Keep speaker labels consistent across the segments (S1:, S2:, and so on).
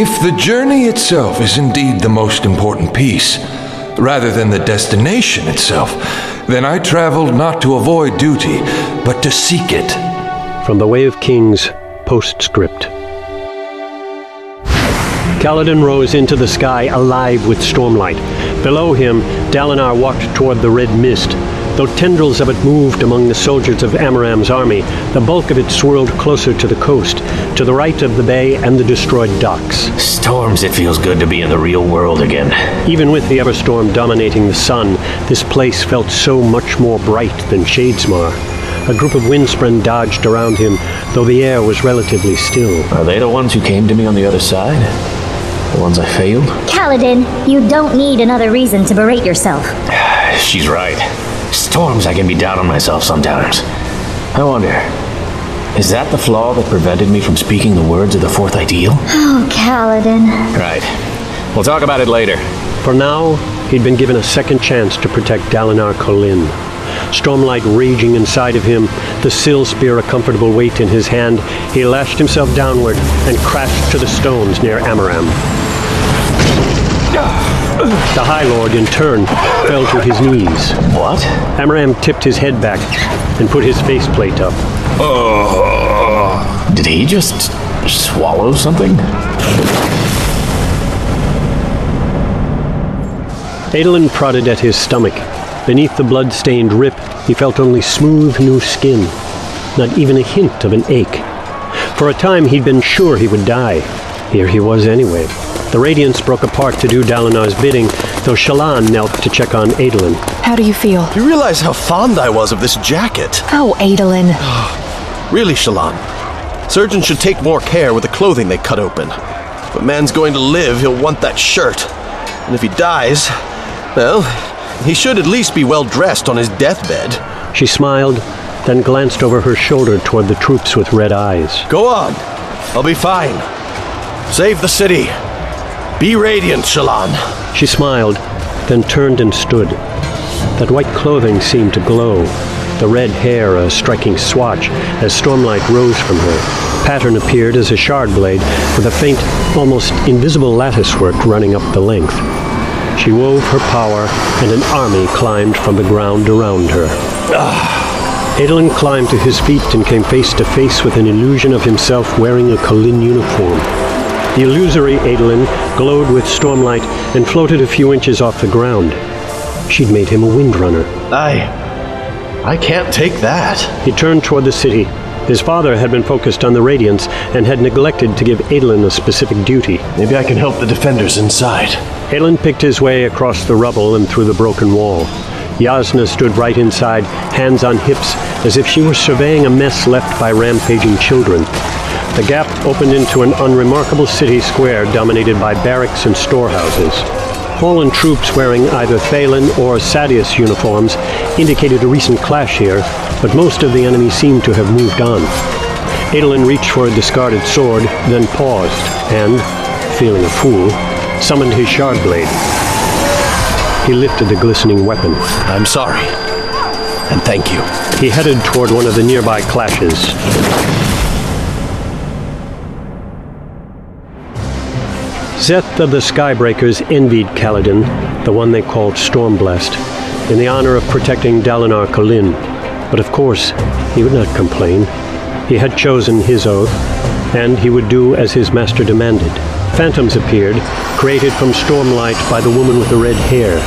S1: If the journey itself is indeed the most important piece, rather than the destination itself, then I traveled not to avoid duty, but to seek it.
S2: From the Way of Kings postscript. Kaladin rose into the sky alive with stormlight. Below him, Dalinar walked toward the red mist. Though tendrils of it moved among the soldiers of Amaram's army, the bulk of it swirled closer to the coast, to the right of the bay and the destroyed docks.
S3: Storms, it feels good to be in the real world again.
S2: Even with the Everstorm dominating the sun, this place felt so much more bright than Shadesmar. A group of windspren dodged around him, though the air was relatively still.
S3: Are they the ones who came to me on the other side? The ones I failed?
S4: Kaladin, you don't need another reason to berate yourself.
S3: She's right. Storms, I can be down on myself sometimes. I wonder, is that the flaw that prevented me from speaking the words of the fourth ideal?
S4: Oh, Kaladin.
S3: Right. We'll talk about it later.
S2: For now, he'd been given a second chance to protect Dalinar Kholin. Stormlight raging inside of him, the Syl spear a comfortable weight in his hand, he lashed himself downward and crashed to the stones near Amaram. Ah. The High Lord, in turn, fell to his knees.
S3: What?
S2: Amaram tipped his head back and put his faceplate up. Oh.
S3: Did he just swallow something?
S2: Adolin prodded at his stomach. Beneath the blood-stained rip, he felt only smooth new skin, not even a hint of an ache. For a time, he'd been sure he would die. Here he was anyway. The Radiants broke apart to do Dalinar's bidding, though Shallan knelt to check on Adolin.
S5: How do you feel?
S6: You realize how fond I was of this jacket?
S5: Oh, Adolin.
S6: Really, Shallan. Surgeons should take more care with the clothing they cut open. If a man's going to live, he'll want that shirt. And if he dies, well, he should at least be well dressed on his deathbed.
S2: She smiled, then glanced over her shoulder toward the troops with red eyes.
S6: Go on. I'll be fine. Save the city. Be radiant, Shallan.
S2: She smiled, then turned and stood. That white clothing seemed to glow, the red hair a striking swatch as stormlight rose from her. Pattern appeared as a shard blade with a faint, almost invisible lattice work running up the length. She wove her power, and an army climbed from the ground around her. Ah. Adolin climbed to his feet and came face to face with an illusion of himself wearing a Kholin uniform. The illusory Adolin glowed with stormlight and floated a few inches off the ground. She'd made him a windrunner.
S6: I. I can't take that.
S2: He turned toward the city. His father had been focused on the Radiants and had neglected to give Adolin a specific duty.
S6: Maybe I can help the defenders inside.
S2: Adolin picked his way across the rubble and through the broken wall. Yasna stood right inside, hands on hips, as if she were surveying a mess left by rampaging children. The gap opened into an unremarkable city square dominated by barracks and storehouses. Fallen troops wearing either Thaylen or Sadeas uniforms indicated a recent clash here, but most of the enemy seemed to have moved on. Adolin reached for a discarded sword, then paused, and, feeling a fool, summoned his shard blade. He lifted the glistening weapon.
S6: I'm sorry. And thank you.
S2: He headed toward one of the nearby clashes. Szeth of the Skybreakers envied Kaladin, the one they called Stormblessed, in the honor of protecting Dalinar Kholin. But of course, he would not complain. He had chosen his oath, and he would do as his master demanded. Phantoms appeared, created from stormlight by the woman with the red hair.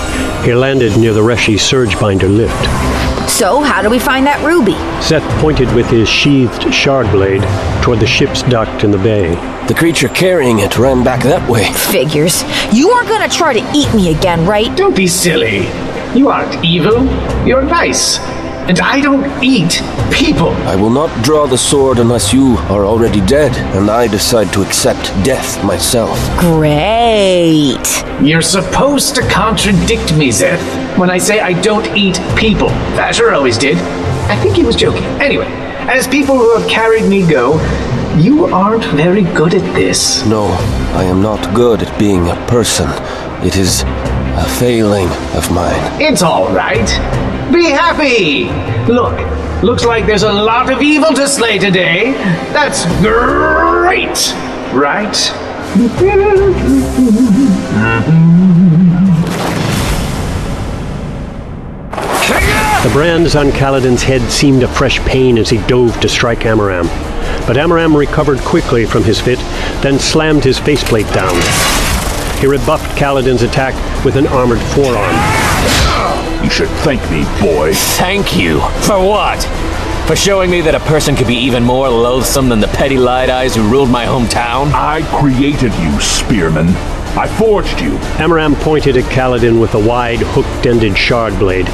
S2: He landed near the Reshi Surgebinder Lift.
S5: So, how do we find that ruby?
S2: Szeth pointed with his sheathed shard blade toward the ship's docked in the bay.
S7: The creature carrying it ran back that way.
S5: Figures. You aren't gonna try to eat me again, right?
S8: Don't be silly. You aren't evil. You're nice. And I don't eat people.
S7: I will not draw the sword unless you are already dead, and I decide to accept death myself.
S5: Great.
S8: You're supposed to contradict me, Szeth, when I say I don't eat people. Vasher always did. I think he was joking. Anyway, as people who have carried me go, you aren't very good at this.
S7: No, I am not good at being a person. It is a failing of mine.
S8: It's all right. Be happy. Look, looks like there's a lot of evil to slay today. That's great, right?
S2: The brands on Kaladin's head seemed a fresh pain as he dove to strike Amaram. But Amaram recovered quickly from his fit, then slammed his faceplate down. He rebuffed Kaladin's attack with an armored forearm.
S9: You should thank me, boy.
S3: Thank you. For what? For showing me that a person could be even more loathsome than the petty light eyes who ruled my hometown?
S9: I created you, Spearman. I forged you.
S2: Amaram pointed at Kaladin with a wide, hooked-ended shard blade.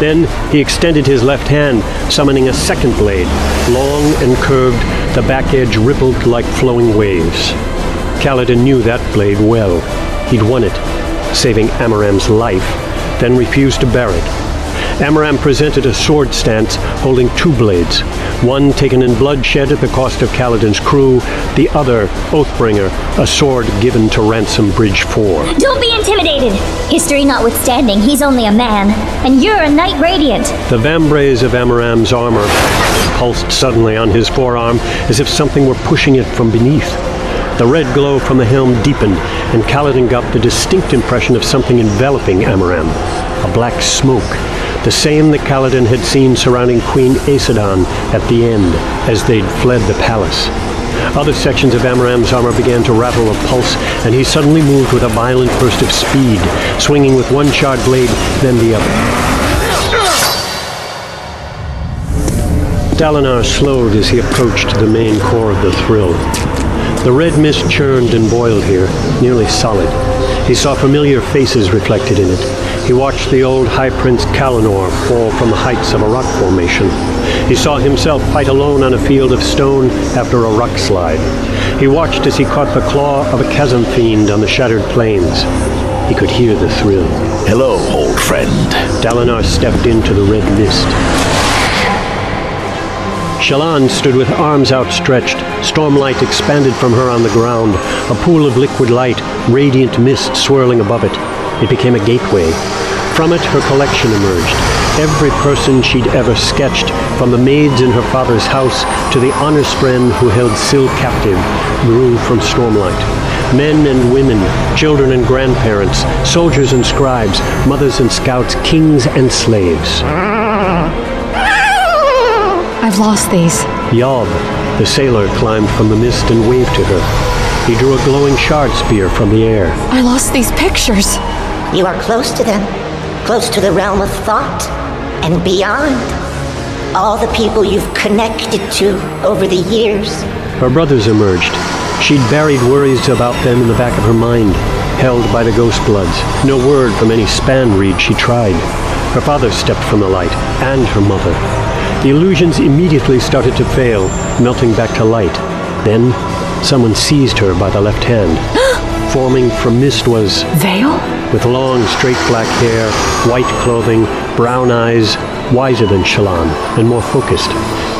S2: Then he extended his left hand, summoning a second blade. Long and curved, the back edge rippled like flowing waves. Kaladin knew that blade well. He'd won it, saving Amaram's life, then refused to bear it. Amaram presented a sword stance holding two blades, one taken in bloodshed at the cost of Kaladin's crew, the other, Oathbringer, a sword given to ransom Bridge 4.
S4: Don't be intimidated! History notwithstanding, he's only a man, and you're a Knight Radiant.
S2: The vambrace of Amaram's armor pulsed suddenly on his forearm as if something were pushing it from beneath. The red glow from the helm deepened, and Kaladin got the distinct impression of something enveloping Amaram. A black smoke, the same that Kaladin had seen surrounding Queen Aesudan at the end as they'd fled the palace. Other sections of Amaram's armor began to rattle a pulse, and he suddenly moved with a violent burst of speed, swinging with one shard blade, then the other. Dalinar slowed as he approached the main core of the thrill. The red mist churned and boiled here, nearly solid. He saw familiar faces reflected in it, he watched the old High Prince Kalanor fall from the heights of a rock formation. He saw himself fight alone on a field of stone after a rock slide. He watched as he caught the claw of a chasm fiend on the shattered plains. He could hear the thrill.
S9: Hello, old friend.
S2: Dalinar stepped into the red mist. Shallan stood with arms outstretched. Stormlight expanded from her on the ground, a pool of liquid light, radiant mist swirling above it. It became a gateway. From it, her collection emerged. Every person she'd ever sketched, from the maids in her father's house to the honor spren who held Syl captive, grew from Stormlight. Men and women, children and grandparents, soldiers and scribes, mothers and scouts, kings and slaves.
S10: I've lost these.
S2: Yalb, the sailor, climbed from the mist and waved to her. He drew a glowing shard spear from the air.
S10: I lost these pictures.
S11: You are close to them, close to the realm of thought and beyond. All the people you've connected to over the years.
S2: Her brothers emerged. She'd buried worries about them in the back of her mind, held by the ghost bloods. No word from any span reed she tried. Her father stepped from the light, and her mother. The illusions immediately started to fail, melting back to light. Then, someone seized her by the left hand. Forming from mist was
S10: Veil?
S2: With long, straight black hair, white clothing, brown eyes, wiser than Shallan, and more focused,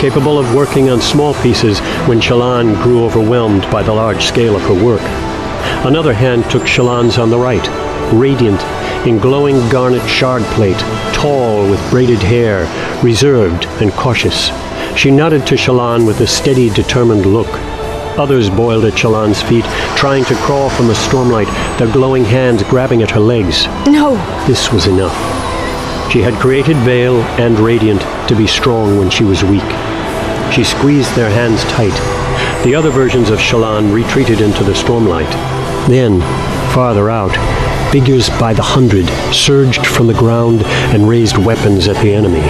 S2: capable of working on small pieces when Shallan grew overwhelmed by the large scale of her work. Another hand took Shallan's on the right, radiant, in glowing garnet shard plate, tall with braided hair, reserved and cautious. She nodded to Shallan with a steady, determined look. Others boiled at Shallan's feet, trying to crawl from the stormlight, their glowing hands grabbing at her legs.
S10: No!
S2: This was enough. She had created Veil and Radiant to be strong when she was weak. She squeezed their hands tight. The other versions of Shallan retreated into the stormlight. Then, farther out, figures by the hundred surged from the ground and raised weapons at the enemy.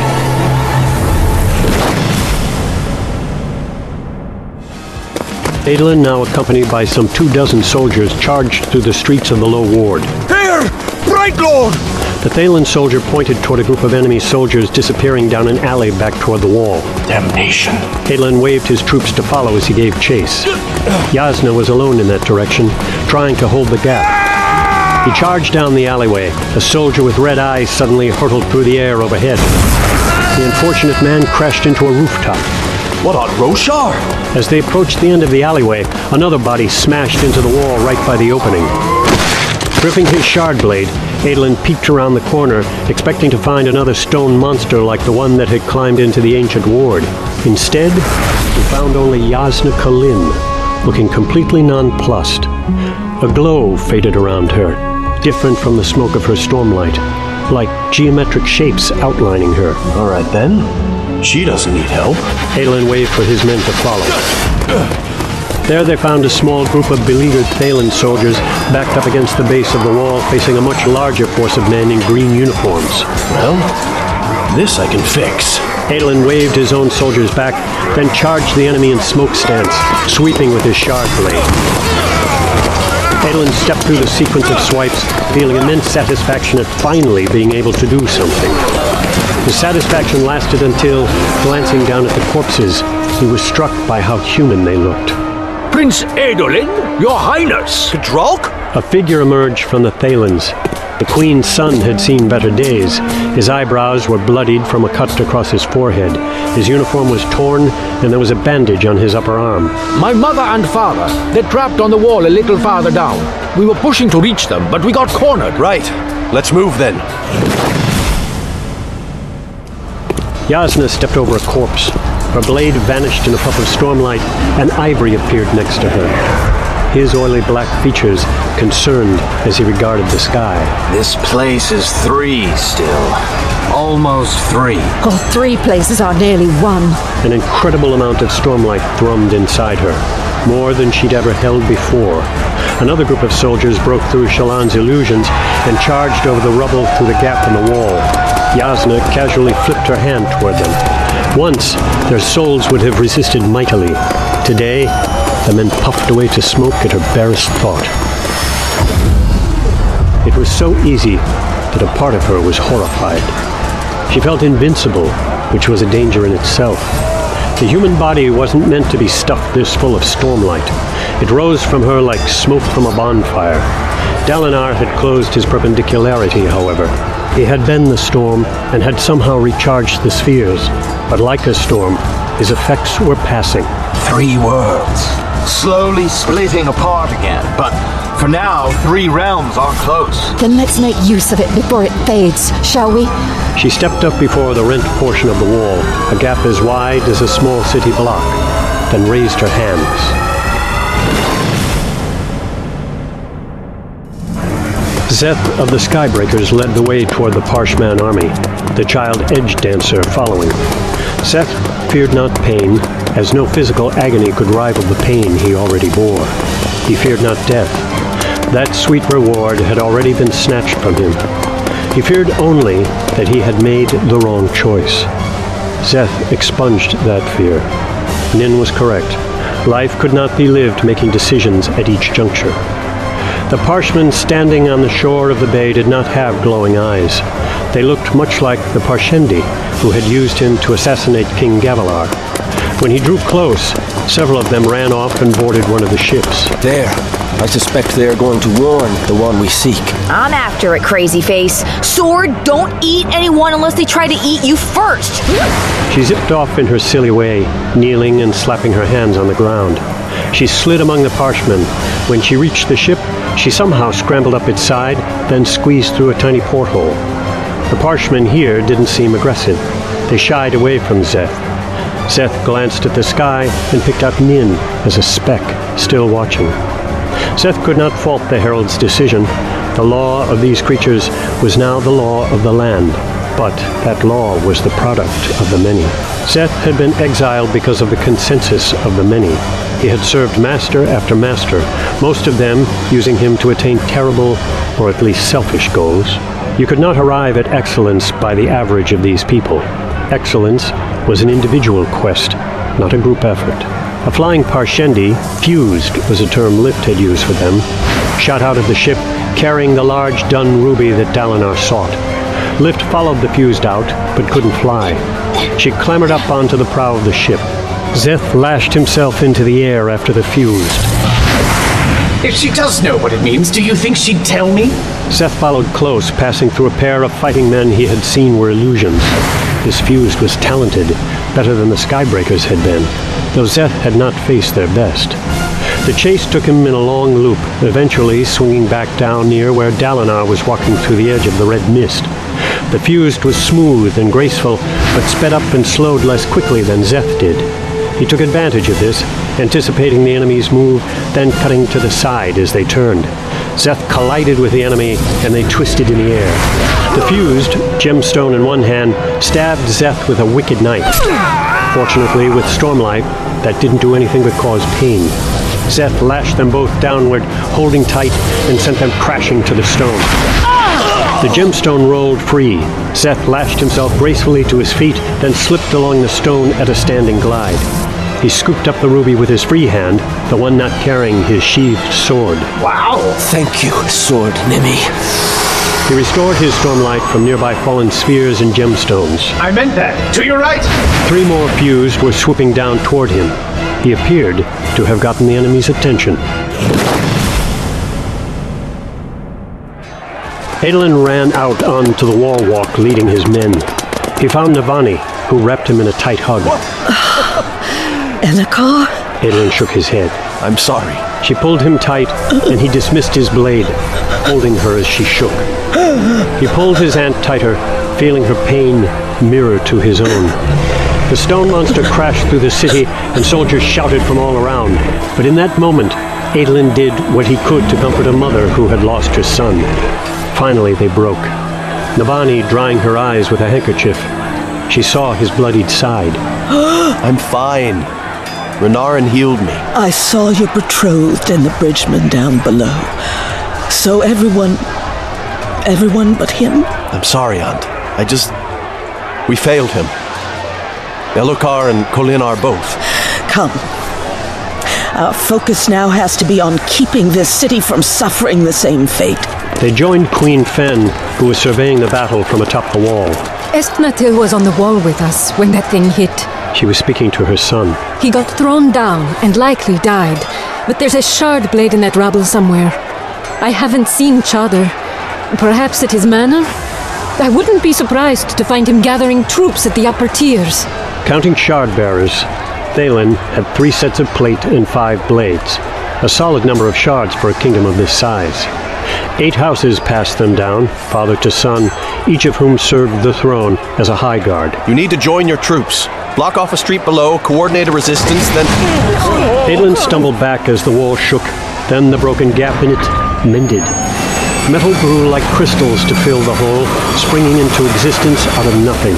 S2: Adolin, now accompanied by some two dozen soldiers, charged through the streets of the Low Ward.
S12: Here! Bright Lord!
S2: The Thaylen soldier pointed toward a group of enemy soldiers disappearing down an alley back toward the wall.
S9: Damnation.
S2: Adolin waved his troops to follow as he gave chase. Yasna was alone in that direction, trying to hold the gap. He charged down the alleyway. A soldier with red eyes suddenly hurtled through the air overhead. The unfortunate man crashed into a rooftop.
S12: What on Roshar?
S2: As they approached the end of the alleyway, another body smashed into the wall right by the opening. Gripping his shard blade, Adolin peeked around the corner, expecting to find another stone monster like the one that had climbed into the ancient ward. Instead, he found only Yasna Kholin, looking completely nonplussed. A glow faded around her, different from the smoke of her stormlight, like geometric shapes outlining her.
S6: All right then. She doesn't need help.
S2: Adolin waved for his men to follow. There they found a small group of beleaguered Thaylen soldiers backed up against the base of the wall, facing a much larger force of men in green uniforms.
S6: Well, this I can fix.
S2: Adolin waved his own soldiers back, then charged the enemy in smoke stance, sweeping with his shard blade. Adolin stepped through the sequence of swipes, feeling immense satisfaction at finally being able to do something. The satisfaction lasted until, glancing down at the corpses, he was struck by how human they looked.
S13: Prince Adolin, your highness!
S6: Kdralk?
S2: A figure emerged from the Thaylens. The queen's son had seen better days. His eyebrows were bloodied from a cut across his forehead. His uniform was torn, and there was a bandage on his upper arm.
S13: My mother and father, they're trapped on the wall a little farther down. We were pushing to reach them, but we got cornered.
S6: Right. Let's move then.
S2: Yasna stepped over a corpse. Her blade vanished in a puff of stormlight, and Ivory appeared next to her. His oily black features concerned as he regarded the sky.
S14: This place is three still. Almost three.
S5: All three places are nearly one.
S2: An incredible amount of stormlight thrummed inside her, more than she'd ever held before. Another group of soldiers broke through Shallan's illusions and charged over the rubble through the gap in the wall. Yasna casually flipped her hand toward them. Once, their souls would have resisted mightily. Today, the men puffed away to smoke at her barest thought. It was so easy that a part of her was horrified. She felt invincible, which was a danger in itself. The human body wasn't meant to be stuffed this full of stormlight. It rose from her like smoke from a bonfire. Dalinar had closed his perpendicularity, however. He had been the storm and had somehow recharged the spheres, but like a storm, his effects were passing.
S14: Three worlds. Slowly splitting apart again, but for now, three realms are close.
S5: Then let's make use of it before it fades, shall we?
S2: She stepped up before the rent portion of the wall, a gap as wide as a small city block, then raised her hands. Szeth of the Skybreakers led the way toward the Parshman army, the child edge dancer following. Szeth feared not pain, as no physical agony could rival the pain he already bore. He feared not death. That sweet reward had already been snatched from him. He feared only that he had made the wrong choice. Szeth expunged that fear. Nin was correct. Life could not be lived making decisions at each juncture. The Parshmen standing on the shore of the bay did not have glowing eyes. They looked much like the Parshendi, who had used him to assassinate King Gavilar. When he drew close, several of them ran off and boarded one of the ships.
S7: There. I suspect they are going to warn the one we seek.
S5: I'm after it, crazy face. Sword, don't eat anyone unless they try to eat you first.
S2: She zipped off in her silly way, kneeling and slapping her hands on the ground. She slid among the Parshmen. When she reached the ship, she somehow scrambled up its side, then squeezed through a tiny porthole. The Parshmen here didn't seem aggressive. They shied away from Szeth. Szeth glanced at the sky and picked up Nin as a speck, still watching. Szeth could not fault the herald's decision. The law of these creatures was now the law of the land, but that law was the product of the many. Szeth had been exiled because of the consensus of the many. He had served master after master, most of them using him to attain terrible, or at least selfish goals. You could not arrive at excellence by the average of these people. Excellence was an individual quest, not a group effort. A flying Parshendi, fused was a term Lift had used for them, shot out of the ship carrying the large dun ruby that Dalinar sought. Lift followed the fused out, but couldn't fly. She clambered up onto the prow of the ship. Szeth lashed himself into the air after the fused.
S8: If she does know what it means, do you think she'd tell me?
S2: Szeth followed close, passing through a pair of fighting men he had seen were illusions. His fused was talented, better than the Skybreakers had been, though Szeth had not faced their best. The chase took him in a long loop, eventually swinging back down near where Dalinar was walking through the edge of the red mist. The fused was smooth and graceful, but sped up and slowed less quickly than Szeth did. He took advantage of this anticipating the enemy's move, then cutting to the side as they turned. Szeth collided with the enemy, and they twisted in the air. The fused, gemstone in one hand, stabbed Szeth with a wicked knife. Fortunately, with Stormlight, that didn't do anything but cause pain. Szeth lashed them both downward, holding tight, and sent them crashing to the stone. The gemstone rolled free. Szeth lashed himself gracefully to his feet, then slipped along the stone at a standing glide. He scooped up the ruby with his free hand, the one not carrying his sheathed sword.
S8: Wow!
S7: Thank you, Sword Nimi.
S2: He restored his stormlight from nearby fallen spheres and gemstones.
S8: I meant that. To your right!
S2: Three more fused were swooping down toward him. He appeared to have gotten the enemy's attention. Adolin ran out onto the wall walk leading his men. He found Navani, who wrapped him in a tight hug.
S15: Elhokar?
S2: Adolin shook his head.
S6: I'm sorry.
S2: She pulled him tight, and he dismissed his blade, holding her as she shook. He pulled his aunt tighter, feeling her pain mirror to his own. The stone monster crashed through the city, and soldiers shouted from all around. But in that moment, Adolin did what he could to comfort a mother who had lost her son. Finally, they broke. Navani drying her eyes with a handkerchief. She saw his bloodied side.
S6: I'm fine. Renarin healed me.
S15: I saw your betrothed and the bridgeman down below. So everyone. everyone but him?
S6: I'm sorry, Aunt. I just. We failed him. Elhokar and Kolinar both.
S15: Come. Our focus now has to be on keeping this city from suffering the same fate.
S2: They joined Queen Fen, who was surveying the battle from atop the wall.
S10: Estnatil was on the wall with us when that thing hit.
S2: She was speaking to her son.
S10: He got thrown down and likely died, but there's a shard blade in that rubble somewhere. I haven't seen Chadar. Perhaps at his manor? I wouldn't be surprised to find him gathering troops at the upper tiers.
S2: Counting shard bearers, Thaylen had three sets of plate and five blades, a solid number of shards for a kingdom of this size. Eight houses passed them down, father to son, each of whom served the throne as a high guard.
S6: You need to join your troops. Block off a street below, coordinate a resistance, then.
S2: Adolin stumbled back as the wall shook, then the broken gap in it mended. Metal grew like crystals to fill the hole, springing into existence out of nothing.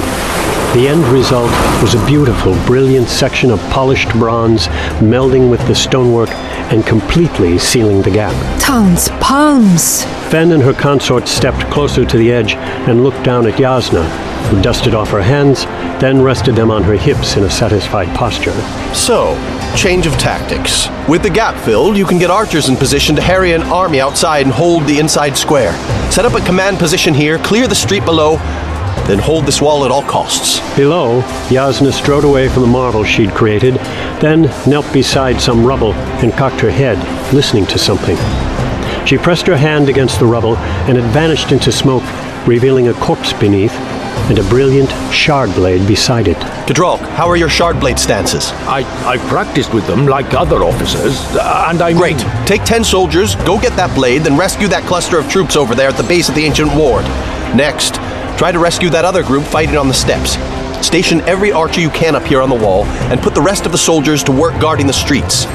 S2: The end result was a beautiful, brilliant section of polished bronze melding with the stonework and completely sealing the gap.
S10: Towns, palms.
S2: Fen and her consort stepped closer to the edge and looked down at Yasna, who dusted off her hands, then rested them on her hips in a satisfied posture.
S6: So, change of tactics. With the gap filled, you can get archers in position to harry an army outside and hold the inside square. Set up a command position here, clear the street below, then hold this wall at all costs.
S2: Below, Yasna strode away from the marvel she'd created, then knelt beside some rubble and cocked her head, listening to something. She pressed her hand against the rubble, and it vanished into smoke, revealing a corpse beneath and a brilliant shard blade beside it.
S6: Kdralk, how are your shard blade stances?
S13: I, I practiced with them like other officers, uh, and I.
S6: Great. Take ten soldiers, go get that blade, then rescue that cluster of troops over there at the base of the ancient ward. Next, try to rescue that other group fighting on the steps. Station every archer you can up here on the wall, and put the rest of the soldiers to work guarding the streets.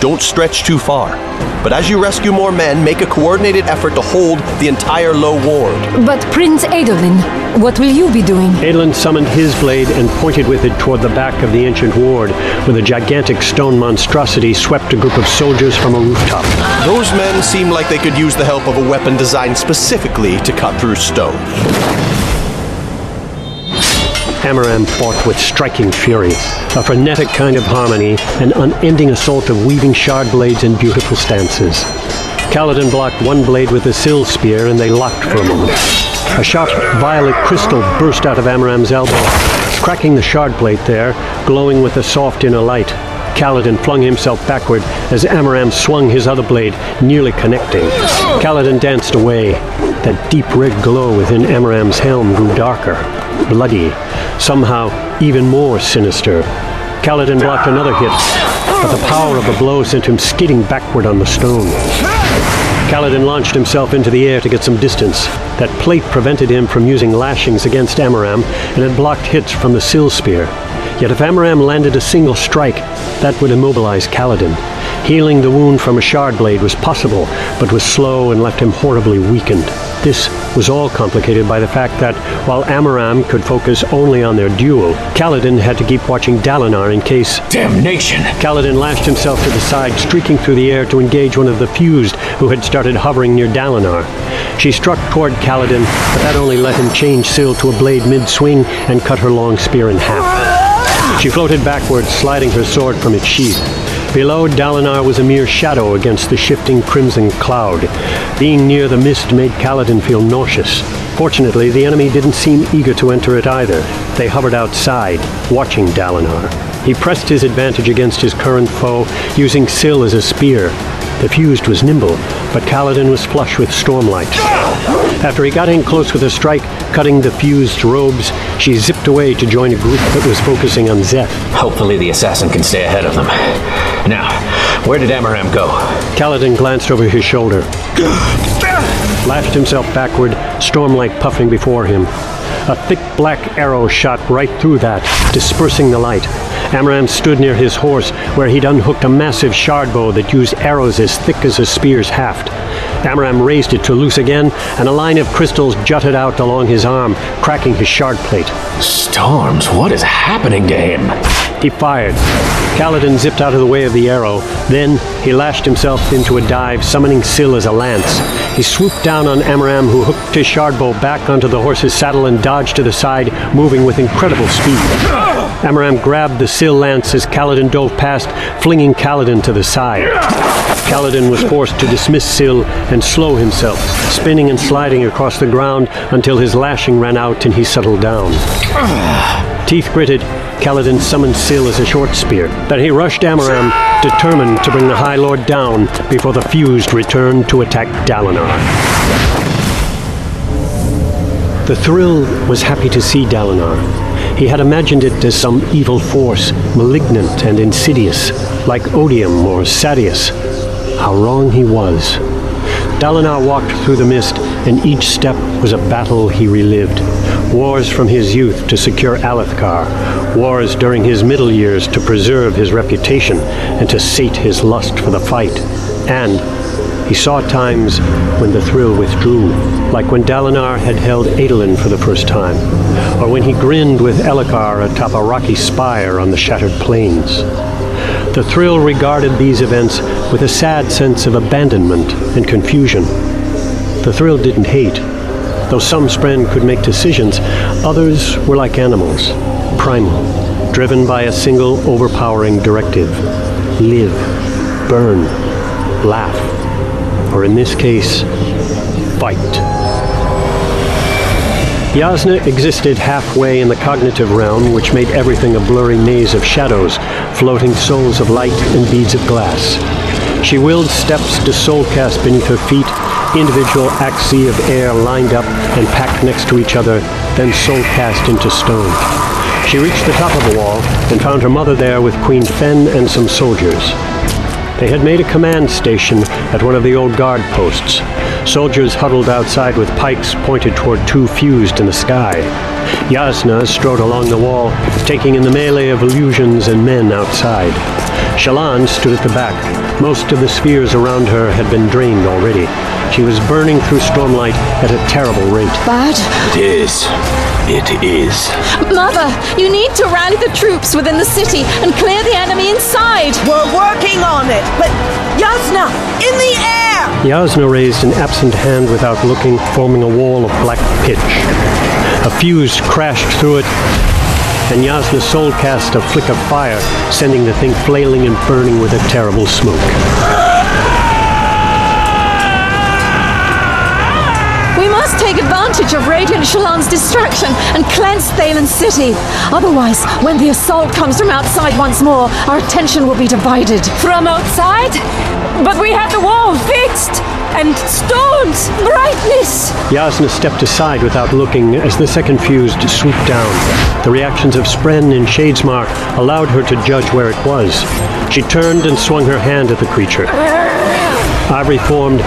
S6: Don't stretch too far. But as you rescue more men, make a coordinated effort to hold the entire low ward.
S10: But Prince Adolin, what will you be doing?
S2: Adolin summoned his blade and pointed with it toward the back of the ancient ward, where the gigantic stone monstrosity swept a group of soldiers from a rooftop.
S6: Those men seem like they could use the help of a weapon designed specifically to cut through stone.
S2: Amaram fought with striking fury, a frenetic kind of harmony, an unending assault of weaving shard blades in beautiful stances. Kaladin blocked one blade with a Syl spear, and they locked for a moment. A sharp violet crystal burst out of Amaram's elbow, cracking the shard plate there, glowing with a soft inner light. Kaladin flung himself backward as Amaram swung his other blade, nearly connecting. Kaladin danced away. That deep red glow within Amaram's helm grew darker, bloody, somehow even more sinister. Kaladin blocked another hit, but the power of the blow sent him skidding backward on the stone. Kaladin launched himself into the air to get some distance. That plate prevented him from using lashings against Amaram and it blocked hits from the Syl spear. Yet if Amaram landed a single strike, that would immobilize Kaladin. Healing the wound from a shard blade was possible, but was slow and left him horribly weakened. This was all complicated by the fact that, while Amaram could focus only on their duel, Kaladin had to keep watching Dalinar in case...
S3: Damnation!
S2: Kaladin lashed himself to the side, streaking through the air to engage one of the fused who had started hovering near Dalinar. She struck toward Kaladin, but that only let him change Syl to a blade mid-swing and cut her long spear in half. She floated backwards, sliding her sword from its sheath. Below, Dalinar was a mere shadow against the shifting crimson cloud. Being near the mist made Kaladin feel nauseous. Fortunately, the enemy didn't seem eager to enter it either. They hovered outside, watching Dalinar. He pressed his advantage against his current foe, using Syl as a spear. The fused was nimble, but Kaladin was flush with stormlight. After he got in close with a strike, cutting the fused robes, she zipped away to join a group that was focusing on Szeth.
S3: Hopefully the assassin can stay ahead of them. Now, where did Amaram go?
S2: Kaladin glanced over his shoulder. Lashed himself backward, stormlight puffing before him. A thick black arrow shot right through that, dispersing the light. Amaram stood near his horse, where he'd unhooked a massive shard bow that used arrows as thick as a spear's haft. Amaram raised it to loose again, and a line of crystals jutted out along his arm, cracking his shard plate.
S3: Storms, what is happening to him?
S2: He fired. Kaladin zipped out of the way of the arrow. Then he lashed himself into a dive, summoning Syl as a lance. He swooped down on Amaram, who hooked his shard bow back onto the horse's saddle and dodged to the side, moving with incredible speed. Amaram grabbed the Syl lance as Kaladin dove past, flinging Kaladin to the side. Kaladin was forced to dismiss Syl and slow himself, spinning and sliding across the ground until his lashing ran out and he settled down. Teeth gritted, Kaladin summoned Syl as a short spear. Then he rushed Amaram, determined to bring the High Lord down before the fused returned to attack Dalinar. The thrill was happy to see Dalinar. He had imagined it as some evil force, malignant and insidious, like Odium or Sadeas. How wrong he was. Dalinar walked through the mist, and each step was a battle he relived. Wars from his youth to secure Alethkar, wars during his middle years to preserve his reputation and to sate his lust for the fight, and he saw times when the thrill withdrew, like when Dalinar had held Adolin for the first time, or when he grinned with Elhokar atop a rocky spire on the shattered plains. The thrill regarded these events with a sad sense of abandonment and confusion. The thrill didn't hate. Though some Spren could make decisions, others were like animals, primal, driven by a single overpowering directive live, burn, laugh, or in this case, fight. Yasna existed halfway in the cognitive realm, which made everything a blurry maze of shadows, floating souls of light and beads of glass. She willed steps to soulcast beneath her feet, individual axes of air lined up and packed next to each other, then soulcast into stone. She reached the top of the wall and found her mother there with Queen Fen and some soldiers. They had made a command station at one of the old guard posts. Soldiers huddled outside with pikes pointed toward two fused in the sky. Yasna strode along the wall, taking in the melee of illusions and men outside. Shallan stood at the back. Most of the spheres around her had been drained already. She was burning through stormlight at a terrible rate.
S16: Bad?
S3: It is. It is.
S16: Mother, you need to rally the troops within the city and clear the enemy inside.
S17: We're working on it, but Yasna, in the air!
S2: Yasna raised an absent hand without looking, forming a wall of black pitch. A fuse crashed through it, and Yasna soul cast a flick of fire, sending the thing flailing and burning with a terrible smoke.
S16: Must take advantage of Radiant Shallan's distraction and cleanse Thaylen City. Otherwise, when the assault comes from outside once more, our attention will be divided.
S10: From outside? But we have the wall fixed! And stones! Brightness!
S2: Yasna stepped aside without looking as the second fused swooped down. The reactions of Spren and Shadesmar allowed her to judge where it was. She turned and swung her hand at the creature. Ivory formed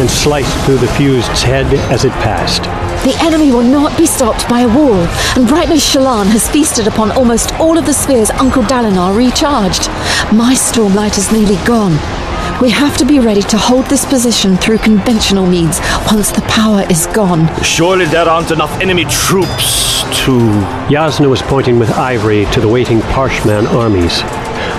S2: and sliced through the fused's head as it passed.
S16: The enemy will not be stopped by a wall, and Brightness Shallan has feasted upon almost all of the spheres Uncle Dalinar recharged. My Stormlight is nearly gone. We have to be ready to hold this position through conventional means once the power is gone.
S12: Surely there aren't enough enemy troops to.
S2: Yasna was pointing with Ivory to the waiting Parshman armies.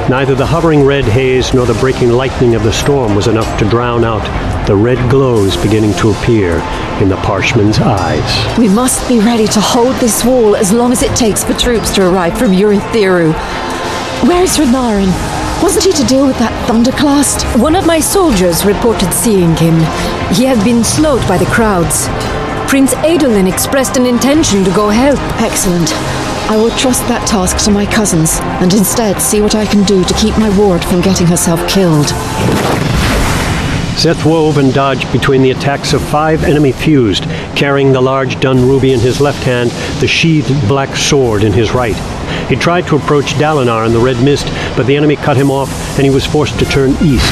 S2: Neither the hovering red haze nor the breaking lightning of the storm was enough to drown out the red glows beginning to appear in the Parshman's eyes.
S16: We must be ready to hold this wall as long as it takes for troops to arrive from Urithiru. Where is Renarin? Wasn't he to deal with that thunderclast?
S10: One of my soldiers reported seeing him. He had been slowed by the crowds. Prince Adolin expressed an intention to go help.
S16: Excellent. I will trust that task to my cousins, and instead see what I can do to keep my ward from getting herself killed.
S2: Szeth wove and dodged between the attacks of five enemy fused, carrying the large dun ruby in his left hand, the sheathed black sword in his right. He tried to approach Dalinar in the red mist, but the enemy cut him off, and he was forced to turn east.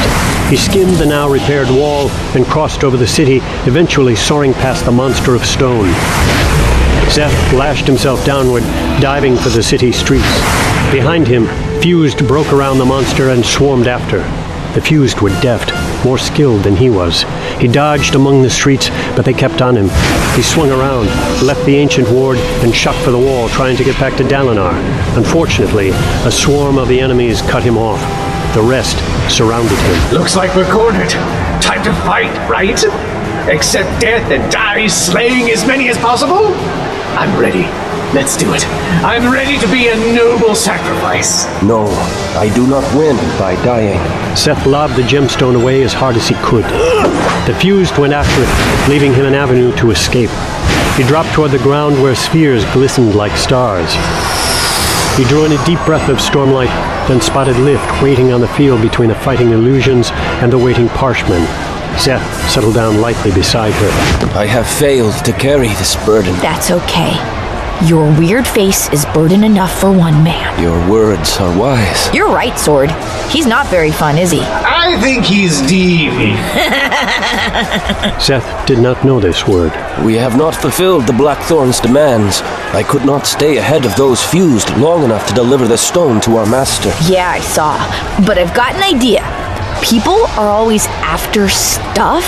S2: He skimmed the now repaired wall and crossed over the city, eventually soaring past the monster of stone. Szeth lashed himself downward, diving for the city streets. Behind him, Fused broke around the monster and swarmed after. The Fused were deft, more skilled than he was. He dodged among the streets, but they kept on him. He swung around, left the ancient ward, and shot for the wall, trying to get back to Dalinar. Unfortunately, a swarm of the enemies cut him off. The rest surrounded him.
S8: Looks like we're cornered. Time to fight, right? Accept death and die, slaying as many as possible? I'm ready. Let's do it. I'm ready to be a noble sacrifice.
S7: No, I do not win by dying.
S2: Szeth lobbed the gemstone away as hard as he could. The fused went after it, leaving him an avenue to escape. He dropped toward the ground where spheres glistened like stars. He drew in a deep breath of stormlight, then spotted Lift waiting on the field between the fighting illusions and the waiting Parshmen. Szeth settled down lightly beside her.
S7: I have failed to carry this burden.
S5: That's okay. Your weird face is burden enough for one man.
S7: Your words are wise.
S5: You're right, Sword. He's not very fun, is he?
S8: I think he's devious.
S2: Szeth did not know this word.
S7: We have not fulfilled the Blackthorn's demands. I could not stay ahead of those fused long enough to deliver the stone to our master.
S5: Yeah, I saw. But I've got an idea. People are always after stuff,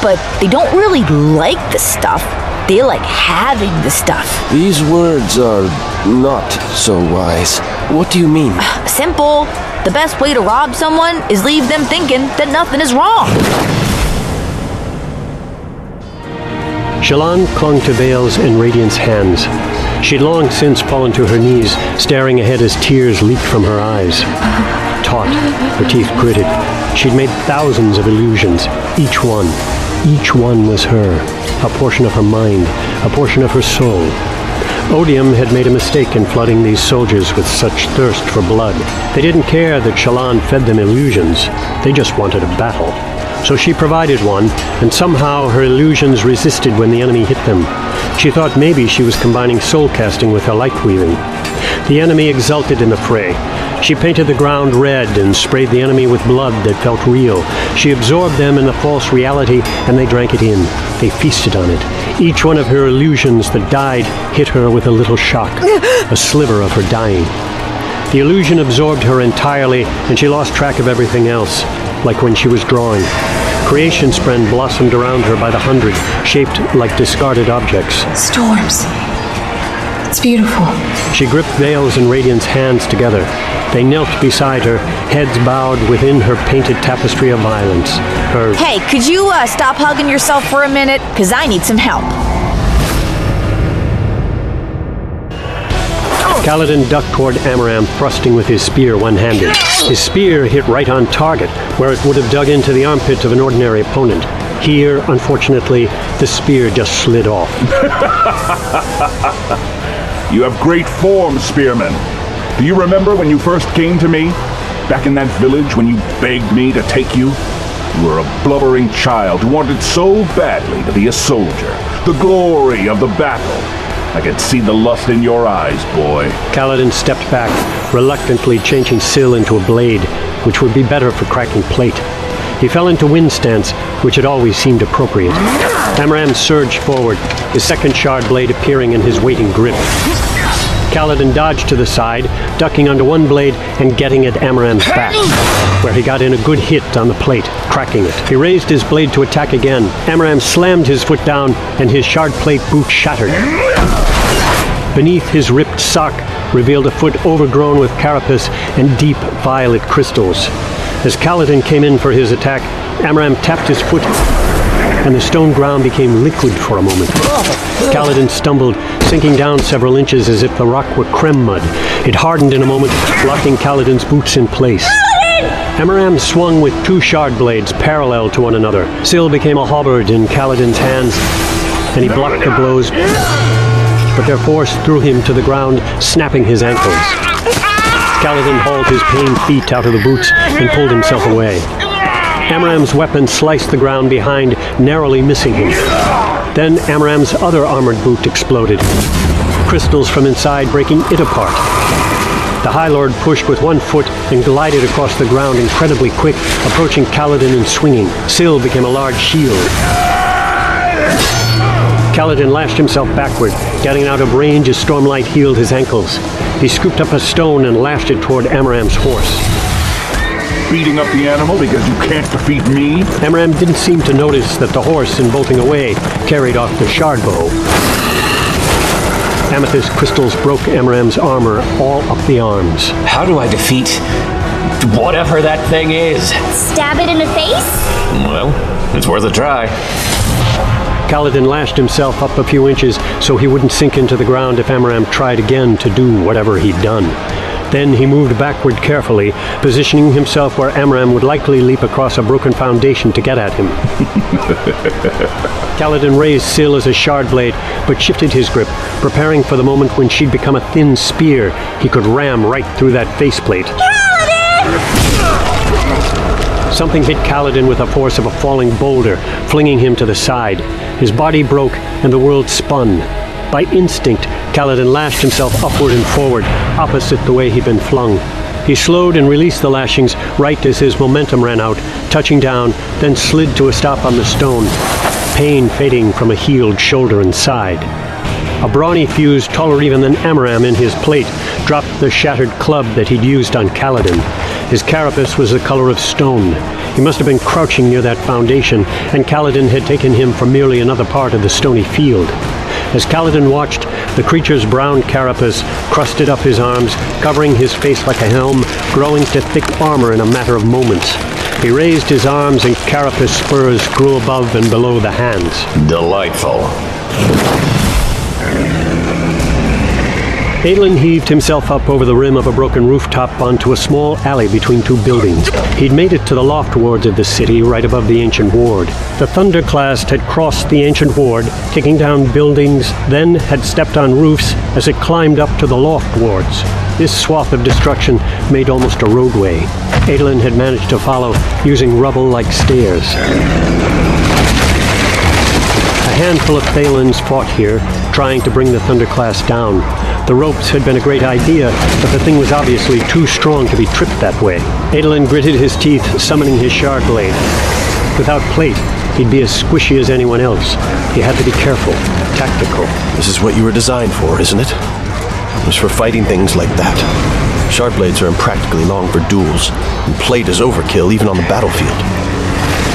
S5: but they don't really like the stuff. They like having the stuff.
S7: These words are not so wise. What do you mean?
S5: Simple. The best way to rob someone is leave them thinking that nothing is wrong.
S2: Shallan clung to Veil's and Radiant's hands. She'd long since fallen to her knees, staring ahead as tears leaked from her eyes. Taut, her teeth gritted, she'd made thousands of illusions, each one. Each one was her, a portion of her mind, a portion of her soul. Odium had made a mistake in flooding these soldiers with such thirst for blood. They didn't care that Shallan fed them illusions. They just wanted a battle. So she provided one, and somehow her illusions resisted when the enemy hit them. She thought maybe she was combining soul casting with her light weaving. The enemy exulted in the fray. She painted the ground red and sprayed the enemy with blood that felt real. She absorbed them in the false reality, and they drank it in. They feasted on it. Each one of her illusions that died hit her with a little shock, a sliver of her dying. The illusion absorbed her entirely, and she lost track of everything else, like when she was drawing. Creation spren blossomed around her by the hundred, shaped like discarded objects.
S18: Storms. It's beautiful.
S2: She gripped Veil's and Radiant's hands together. They knelt beside her, heads bowed within her painted tapestry of violence. Her
S5: Hey, could you uh, stop hugging yourself for a minute? Because I need some help.
S2: Kaladin ducked toward Amaram, thrusting with his spear one-handed. His spear hit right on target, where it would have dug into the armpit of an ordinary opponent. Here, unfortunately, the spear just slid off.
S9: You have great form, Spearman. Do you remember when you first came to me? Back in that village when you begged me to take you? You were a blubbering child who wanted so badly to be a soldier. The glory of the battle. I could see the lust in your eyes, boy.
S2: Kaladin stepped back, reluctantly changing Syl into a blade, which would be better for cracking plate. He fell into wind stance, which had always seemed appropriate. Amaram surged forward, his second shard blade appearing in his waiting grip. Kaladin dodged to the side, ducking under one blade and getting at Amaram's back, where he got in a good hit on the plate, cracking it. He raised his blade to attack again. Amaram slammed his foot down, and his shard plate boot shattered. Beneath his ripped sock revealed a foot overgrown with carapace and deep violet crystals. As Kaladin came in for his attack, Amaram tapped his foot, and the stone ground became liquid for a moment. Kaladin stumbled, sinking down several inches as if the rock were crem mud. It hardened in a moment, locking Kaladin's boots in place. Amaram swung with two shard blades parallel to one another. Syl became a halberd in Kaladin's hands, and he blocked the blows, but their force threw him to the ground, snapping his ankles. Kaladin hauled his pained feet out of the boots and pulled himself away. Amaram's weapon sliced the ground behind, narrowly missing him. Then Amaram's other armored boot exploded, crystals from inside breaking it apart. The High Lord pushed with one foot and glided across the ground incredibly quick, approaching Kaladin and swinging. Syl became a large shield. Kaladin lashed himself backward, getting out of range as Stormlight healed his ankles. He scooped up a stone and lashed it toward Amaram's horse.
S9: Beating up the animal because you can't defeat me?
S2: Amaram didn't seem to notice that the horse, in bolting away, carried off the shard bow. Amethyst crystals broke Amaram's armor all up the arms.
S3: How do I defeat whatever that thing is?
S4: Stab it in the face?
S3: Well, it's worth a try.
S2: Kaladin lashed himself up a few inches so he wouldn't sink into the ground if Amaram tried again to do whatever he'd done. Then he moved backward carefully, positioning himself where Amaram would likely leap across a broken foundation to get at him. Kaladin raised Syl as a shard blade, but shifted his grip, preparing for the moment when she'd become a thin spear he could ram right through that faceplate. Something hit Kaladin with the force of a falling boulder, flinging him to the side. His body broke, and the world spun. By instinct, Kaladin lashed himself upward and forward, opposite the way he'd been flung. He slowed and released the lashings right as his momentum ran out, touching down, then slid to a stop on the stone, pain fading from a healed shoulder and side. A brawny fuse taller even than Amaram in his plate dropped the shattered club that he'd used on Kaladin. His carapace was the color of stone. He must have been crouching near that foundation, and Kaladin had taken him for merely another part of the stony field. As Kaladin watched, the creature's brown carapace crusted up his arms, covering his face like a helm, growing to thick armor in a matter of moments. He raised his arms, and carapace spurs grew above and below the hands.
S3: Delightful.
S2: Adolin heaved himself up over the rim of a broken rooftop onto a small alley between two buildings. He'd made it to the loft wards of the city right above the ancient ward. The Thunderclast had crossed the ancient ward, taking down buildings, then had stepped on roofs as it climbed up to the loft wards. This swath of destruction made almost a roadway. Adolin had managed to follow, using rubble like stairs. A handful of Thaylens fought here, trying to bring the Thunderclast down. The ropes had been a great idea, but the thing was obviously too strong to be tripped that way. Adolin gritted his teeth, summoning his shard blade. Without plate, he'd be as squishy as anyone else. He had to be careful, tactical.
S6: This is what you were designed for, isn't it? It was for fighting things like that. Sharp blades are impractically long for duels, and plate is overkill even on the battlefield.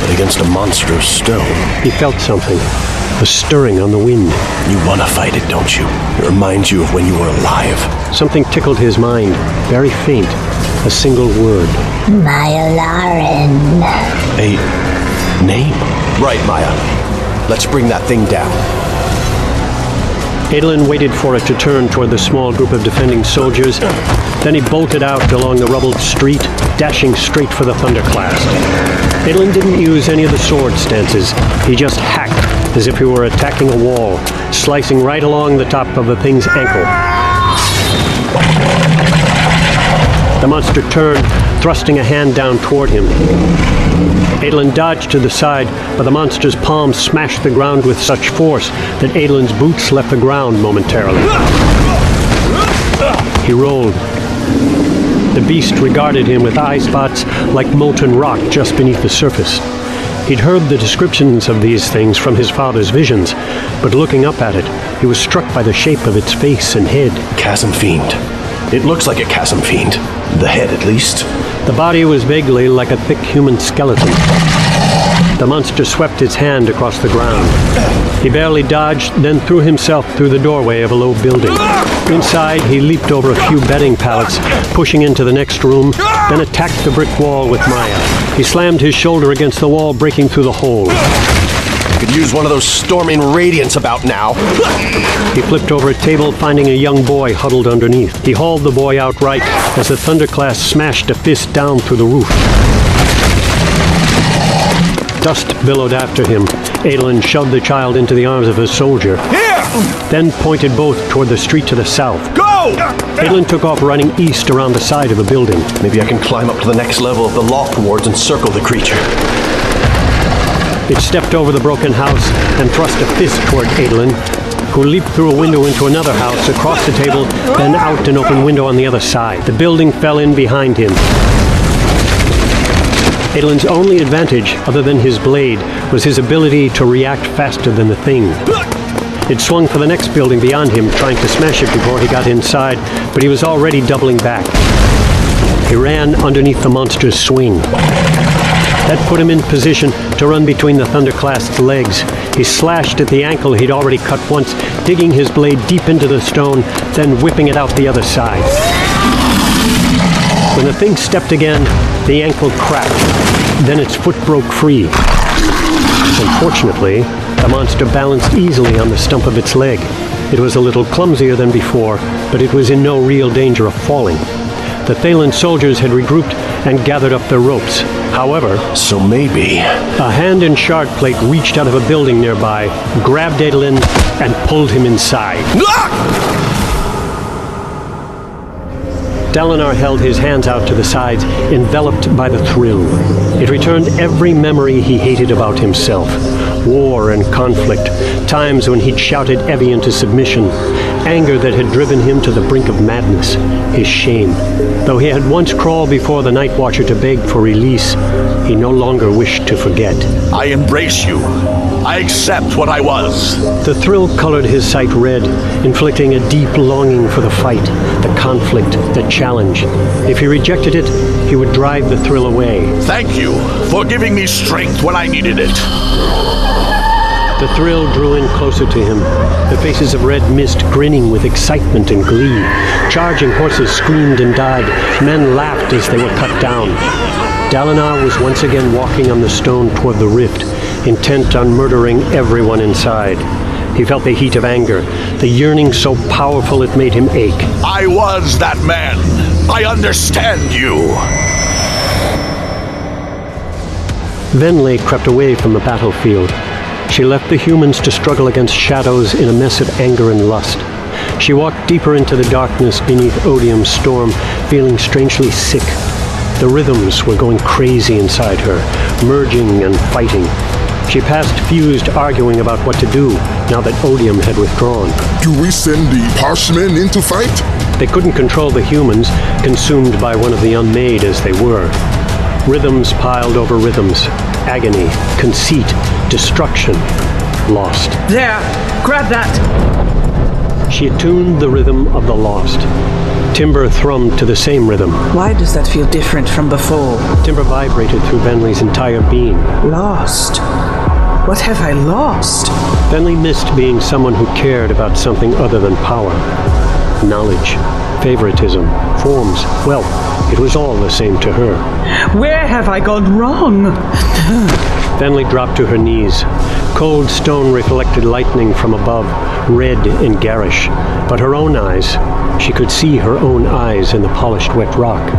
S6: But against a monster of stone.
S2: He felt something, a stirring on the wind.
S6: You want to fight it, don't you? It reminds you of when you were alive.
S2: Something tickled his mind, very faint, a single word.
S11: Mayalaran.
S6: A name? Right, Maya. Let's bring that thing down.
S2: Adolin waited for it to turn toward the small group of defending soldiers. Then he bolted out along the rubbled street, dashing straight for the Thunderclast. Adolin didn't use any of the sword stances. He just hacked as if he were attacking a wall, slicing right along the top of the thing's ankle. The monster turned, thrusting a hand down toward him. Adolin dodged to the side, but the monster's palm smashed the ground with such force that Adolin's boots left the ground momentarily. He rolled, The beast regarded him with eye spots like molten rock just beneath the surface. He'd heard the descriptions of these things from his father's visions, but looking up at it, he was struck by the shape of its face and head.
S6: Chasm Fiend. It looks like a chasm fiend. The head, at least.
S2: The body was vaguely like a thick human skeleton. The monster swept its hand across the ground. He barely dodged, then threw himself through the doorway of a low building. Inside, he leaped over a few bedding pallets, pushing into the next room, then attacked the brick wall with Maya. He slammed his shoulder against the wall, breaking through the hole.
S6: Could use one of those storming radiants about now.
S2: He flipped over a table, finding a young boy huddled underneath. He hauled the boy outright as the thunderclast smashed a fist down through the roof. Dust billowed after him. Adolin shoved the child into the arms of a soldier.
S9: Here!
S2: Then pointed both toward the street to the south.
S9: Go!
S2: Adolin took off running east around the side of the building.
S6: Maybe I can climb up to the next level of the loft wards and circle the creature.
S2: It stepped over the broken house and thrust a fist toward Adolin, who leaped through a window into another house, across the table, then out an open window on the other side. The building fell in behind him. Adolin's only advantage, other than his blade, was his ability to react faster than the thing. It swung for the next building beyond him, trying to smash it before he got inside, but he was already doubling back. He ran underneath the monster's swing. That put him in position to run between the thunderclast's legs. He slashed at the ankle he'd already cut once, digging his blade deep into the stone, then whipping it out the other side. When the thing stepped again, the ankle cracked. Then its foot broke free. Unfortunately, the monster balanced easily on the stump of its leg. It was a little clumsier than before, but it was in no real danger of falling. The Thaylen soldiers had regrouped and gathered up their ropes. However,
S6: so maybe
S2: a hand and shard plate reached out of a building nearby, grabbed Adolin, and pulled him inside. Dalinar held his hands out to the sides, enveloped by the thrill. It returned every memory he hated about himself war and conflict, times when he'd shouted Evi into submission, anger that had driven him to the brink of madness, his shame. Though he had once crawled before the Night Watcher to beg for release, he no longer wished to forget.
S9: I embrace you. I accept what I was.
S2: The thrill colored his sight red, inflicting a deep longing for the fight, the conflict, the challenge. If he rejected it, he would drive the thrill away.
S9: Thank you for giving me strength when I needed it.
S2: The thrill drew in closer to him, the faces of red mist grinning with excitement and glee. Charging horses screamed and died. Men laughed as they were cut down. Dalinar was once again walking on the stone toward the rift, intent on murdering everyone inside. He felt the heat of anger, the yearning so powerful it made him ache.
S9: I was that man. I understand you.
S2: Venli crept away from the battlefield. She left the humans to struggle against shadows in a mess of anger and lust. She walked deeper into the darkness beneath Odium's storm, feeling strangely sick. The rhythms were going crazy inside her, merging and fighting. She passed Fused arguing about what to do now that Odium had withdrawn.
S19: Do we send the Parshmen into fight?
S2: They couldn't control the humans, consumed by one of the unmade as they were. Rhythms piled over rhythms, agony, conceit, destruction, lost.
S17: There! Grab that!
S2: She attuned the rhythm of the lost. Timber thrummed to the same rhythm.
S17: Why does that feel different from before?
S2: Timber vibrated through Venli's entire being.
S17: Lost? What have I lost?
S2: Venli missed being someone who cared about something other than power. Knowledge, favoritism, forms, wealth. It was all the same to her.
S17: Where have I gone wrong?
S2: Venli dropped to her knees. Cold stone reflected lightning from above, red and garish. But her own eyes, she could see her own eyes in the polished wet rock.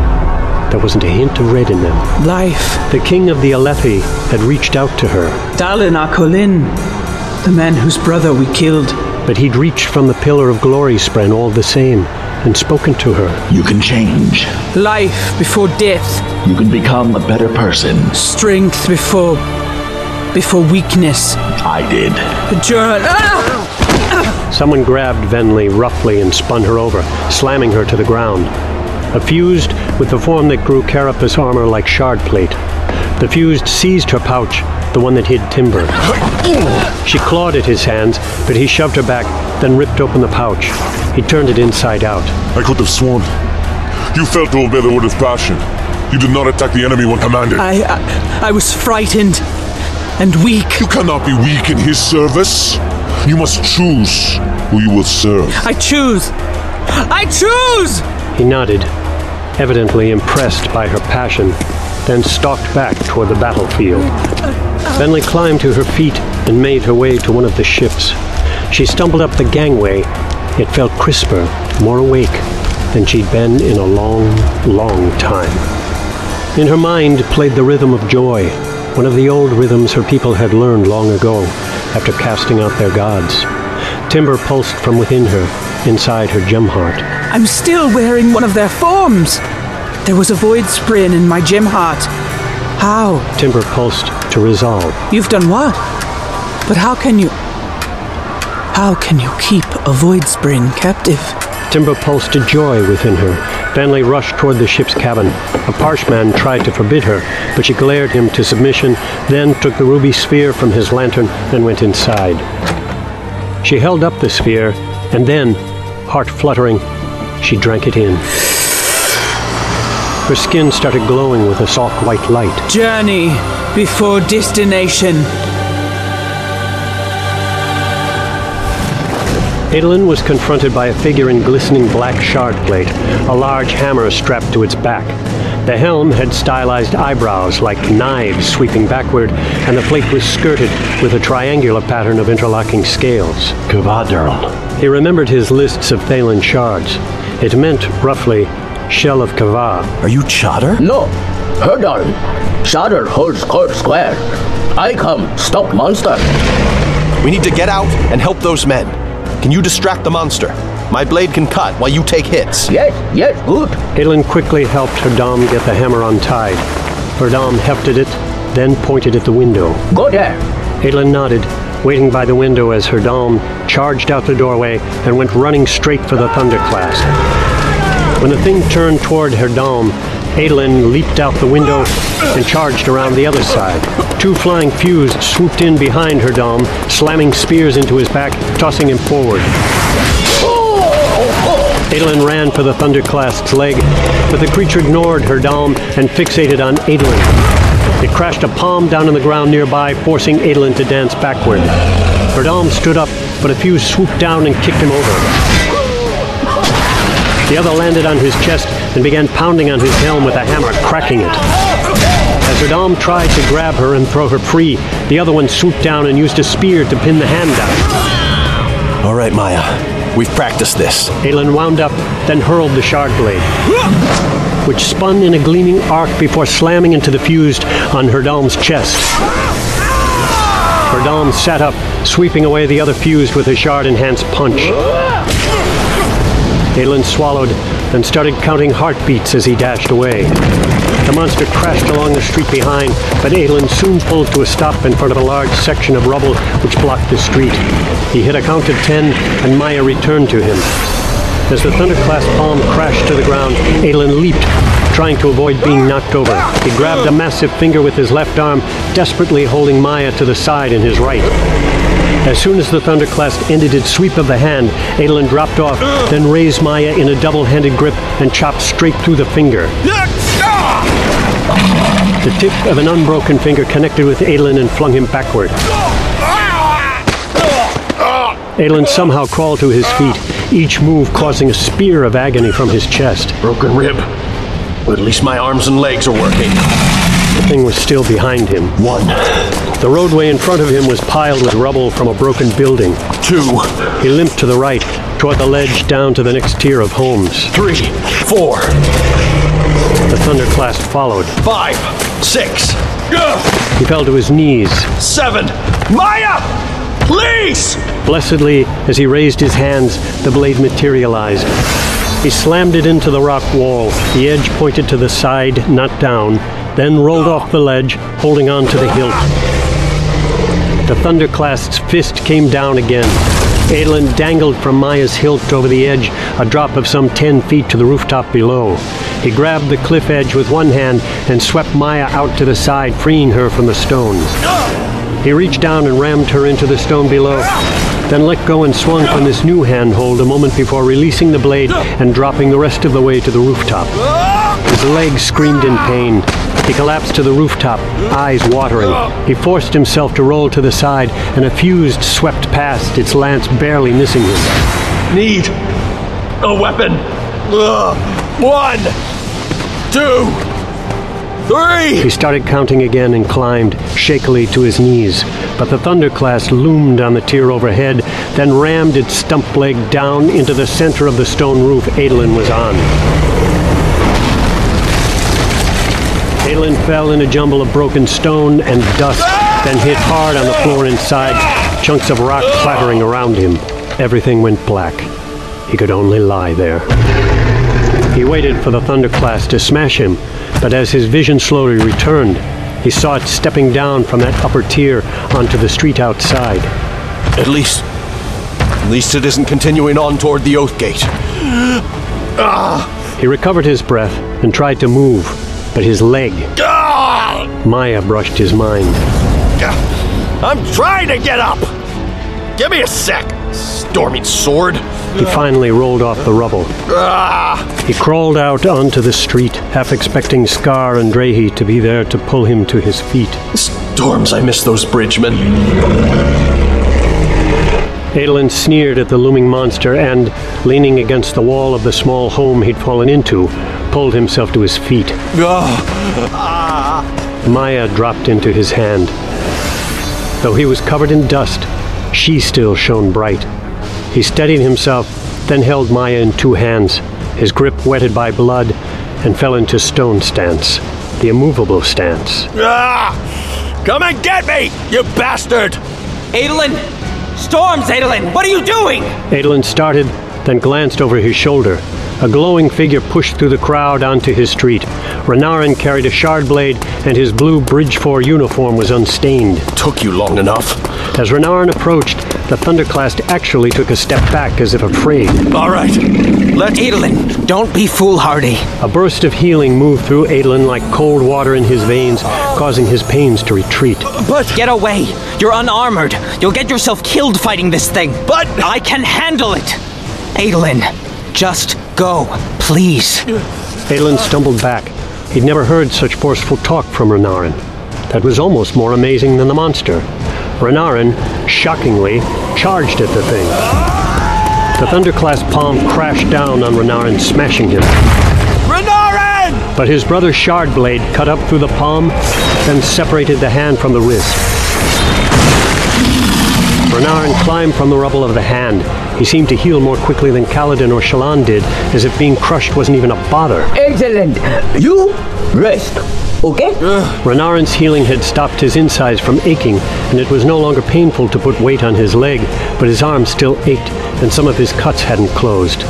S2: There wasn't a hint of red in them.
S17: Life.
S2: The king of the Alethi had reached out to her.
S17: Dalinar Kholin, the man whose brother we killed.
S2: But he'd reached from the pillar of glory spren all the same and spoken to her.
S12: You can change.
S17: Life before death.
S12: You can become a better person.
S17: Strength before. before weakness.
S12: I did.
S17: The journey. Ah!
S2: Someone grabbed Venli roughly and spun her over, slamming her to the ground. a fused with the form that grew Carapace armor like shard plate. The fused seized her pouch, the one that hid Timber. She clawed at his hands, but he shoved her back, then ripped open the pouch. He turned it inside out.
S19: I could have sworn. You failed to obey the word of passion. You did not attack the enemy when commanded.
S20: I, I, I was frightened and weak.
S19: You cannot be weak in his service. You must choose who you will serve.
S20: I choose. I choose!
S2: He nodded, evidently impressed by her passion, then stalked back toward the battlefield. Venli climbed to her feet and made her way to one of the ships. She stumbled up the gangway. It felt crisper, more awake than she'd been in a long, long time. In her mind played the rhythm of joy, one of the old rhythms her people had learned long ago after casting out their gods. Timber pulsed from within her, inside her gem heart.
S20: I'm still wearing one of their forms. There was a void spren in my gem heart. How?
S2: Timber pulsed to resolve.
S20: You've done what? But how can you. How can you keep a void spren captive?
S2: Timber pulsed to joy within her. Venli rushed toward the ship's cabin. A parshman tried to forbid her, but she glared him to submission, then took the ruby sphere from his lantern and went inside. She held up the sphere, and then, heart fluttering, she drank it in. Her skin started glowing with a soft white light.
S20: Journey before destination.
S2: Adolin was confronted by a figure in glistening black shard plate, a large hammer strapped to its back. The helm had stylized eyebrows like knives sweeping backward, and the plate was skirted with a triangular pattern of interlocking scales.
S3: Kavadarl.
S2: He remembered his lists of Thaylen shards. It meant, roughly, Shell of Kava.
S3: Are you Chadar?
S21: No. Herdal. Chadar holds court square. I come stop monster.
S6: We need to get out and help those men. Can you distract the monster? My blade can cut while you take hits.
S21: Yes, yes, good.
S2: Adolin quickly helped Herdam get the hammer untied. Herdam hefted it, then pointed at the window.
S21: Go there.
S2: Adolin nodded, waiting by the window as Herdam charged out the doorway and went running straight for the Thunderclast. When the thing turned toward Herdam, Adolin leaped out the window and charged around the other side. Two flying fused swooped in behind Herdam, slamming spears into his back, tossing him forward. Adolin ran for the Thunderclast's leg, but the creature ignored Herdam and fixated on Adolin. It crashed a palm down on the ground nearby, forcing Adolin to dance backward. Herdam stood up, but a fuse swooped down and kicked him over. The other landed on his chest and began pounding on his helm with a hammer, cracking it. As Herdam tried to grab her and throw her free, the other one swooped down and used a spear to pin the hand down.
S6: All right, Maya. We've practiced this.
S2: Adolin wound up, then hurled the shard blade, which spun in a gleaming arc before slamming into the fused on Herdam's chest. Herdam sat up, sweeping away the other fused with a shard-enhanced punch. Adolin swallowed and started counting heartbeats as he dashed away. The monster crashed along the street behind, but Adolin soon pulled to a stop in front of a large section of rubble which blocked the street. He hit a count of ten, and Maya returned to him. As the Thunderclast palm crashed to the ground, Adolin leaped, trying to avoid being knocked over. He grabbed a massive finger with his left arm, desperately holding Maya to the side in his right. As soon as the Thunderclast ended its sweep of the hand, Adolin dropped off, then raised Maya in a double-handed grip and chopped straight through the finger. The tip of an unbroken finger connected with Adolin and flung him backward. Adolin somehow crawled to his feet, each move causing a spear of agony from his chest.
S6: Broken rib. But at least my arms and legs are working.
S2: The thing was still behind him.
S6: One.
S2: The roadway in front of him was piled with rubble from a broken building.
S6: Two.
S2: He limped to the right, toward the ledge down to the next tier of homes.
S6: Three. Four.
S2: The Thunderclast followed.
S6: Five. Six.
S2: He fell to his knees.
S6: Seven. Maya! Please!
S2: Blessedly, as he raised his hands, the blade materialized. He slammed it into the rock wall. The edge pointed to the side, not down, then rolled off the ledge, holding on to the hilt. The Thunderclast's fist came down again. Adolin dangled from Maya's hilt over the edge, a drop of some ten feet to the rooftop below. He grabbed the cliff edge with one hand and swept Maya out to the side, freeing her from the stones. He reached down and rammed her into the stone below, then let go and swung from this new handhold a moment before releasing the blade and dropping the rest of the way to the rooftop. His legs screamed in pain. He collapsed to the rooftop, eyes watering. He forced himself to roll to the side, and a fused swept past, its lance barely missing him.
S6: Need a weapon. Ugh. One, two, three.
S2: He started counting again and climbed shakily to his knees. But the thunderclast loomed on the tier overhead, then rammed its stump leg down into the center of the stone roof Adolin was on. Fell in a jumble of broken stone and dust, then hit hard on the floor inside, chunks of rock clattering around him. Everything went black. He could only lie there. He waited for the thunderclast to smash him, but as his vision slowly returned, he saw it stepping down from that upper tier onto the street outside.
S6: At least. At least it isn't continuing on toward the Oath Gate. Ah!
S2: He recovered his breath and tried to move, but his leg. Maya brushed his mind.
S6: I'm trying to get up! Give me a sec, storming sword.
S2: He finally rolled off the rubble.
S6: Ah!
S2: He crawled out onto the street, half expecting Skar and Drehy to be there to pull him to his feet.
S6: Storms, I miss those bridgemen.
S2: Adolin sneered at the looming monster and, leaning against the wall of the small home he'd fallen into, pulled himself to his feet. Maya dropped into his hand. Though he was covered in dust, she still shone bright. He steadied himself, then held Maya in two hands, his grip wetted by blood, and fell into stone stance, the immovable stance.
S6: Ah! Come and get me, you bastard!
S22: Adolin! Storms, Adolin! What are you doing?
S2: Adolin started, then glanced over his shoulder. A glowing figure pushed through the crowd onto his street. Renarin carried a shard blade, and his blue Bridge 4 uniform was unstained.
S6: Took you long enough.
S2: As Renarin approached, the Thunderclast actually took a step back as if afraid.
S6: All right, let's.
S22: Adolin, don't be foolhardy.
S2: A burst of healing moved through Adolin like cold water in his veins, causing his pains to retreat.
S22: But get away! You're unarmored. You'll get yourself killed fighting this thing.
S6: But
S22: I can handle it. Adolin, just go, please.
S2: Adolin stumbled back. He'd never heard such forceful talk from Renarin. That was almost more amazing than the monster. Renarin, shockingly, charged at the thing. The Thunderclast palm crashed down on Renarin, smashing him.
S6: Renarin!
S2: But his brother's shard blade cut up through the palm, then separated the hand from the wrist. Renarin climbed from the rubble of the hand. He seemed to heal more quickly than Kaladin or Shallan did, as if being crushed wasn't even a bother.
S21: Excellent. You rest. Okay?
S2: Renarin's healing had stopped his insides from aching, and it was no longer painful to put weight on his leg, but his arm still ached, and some of his cuts hadn't closed.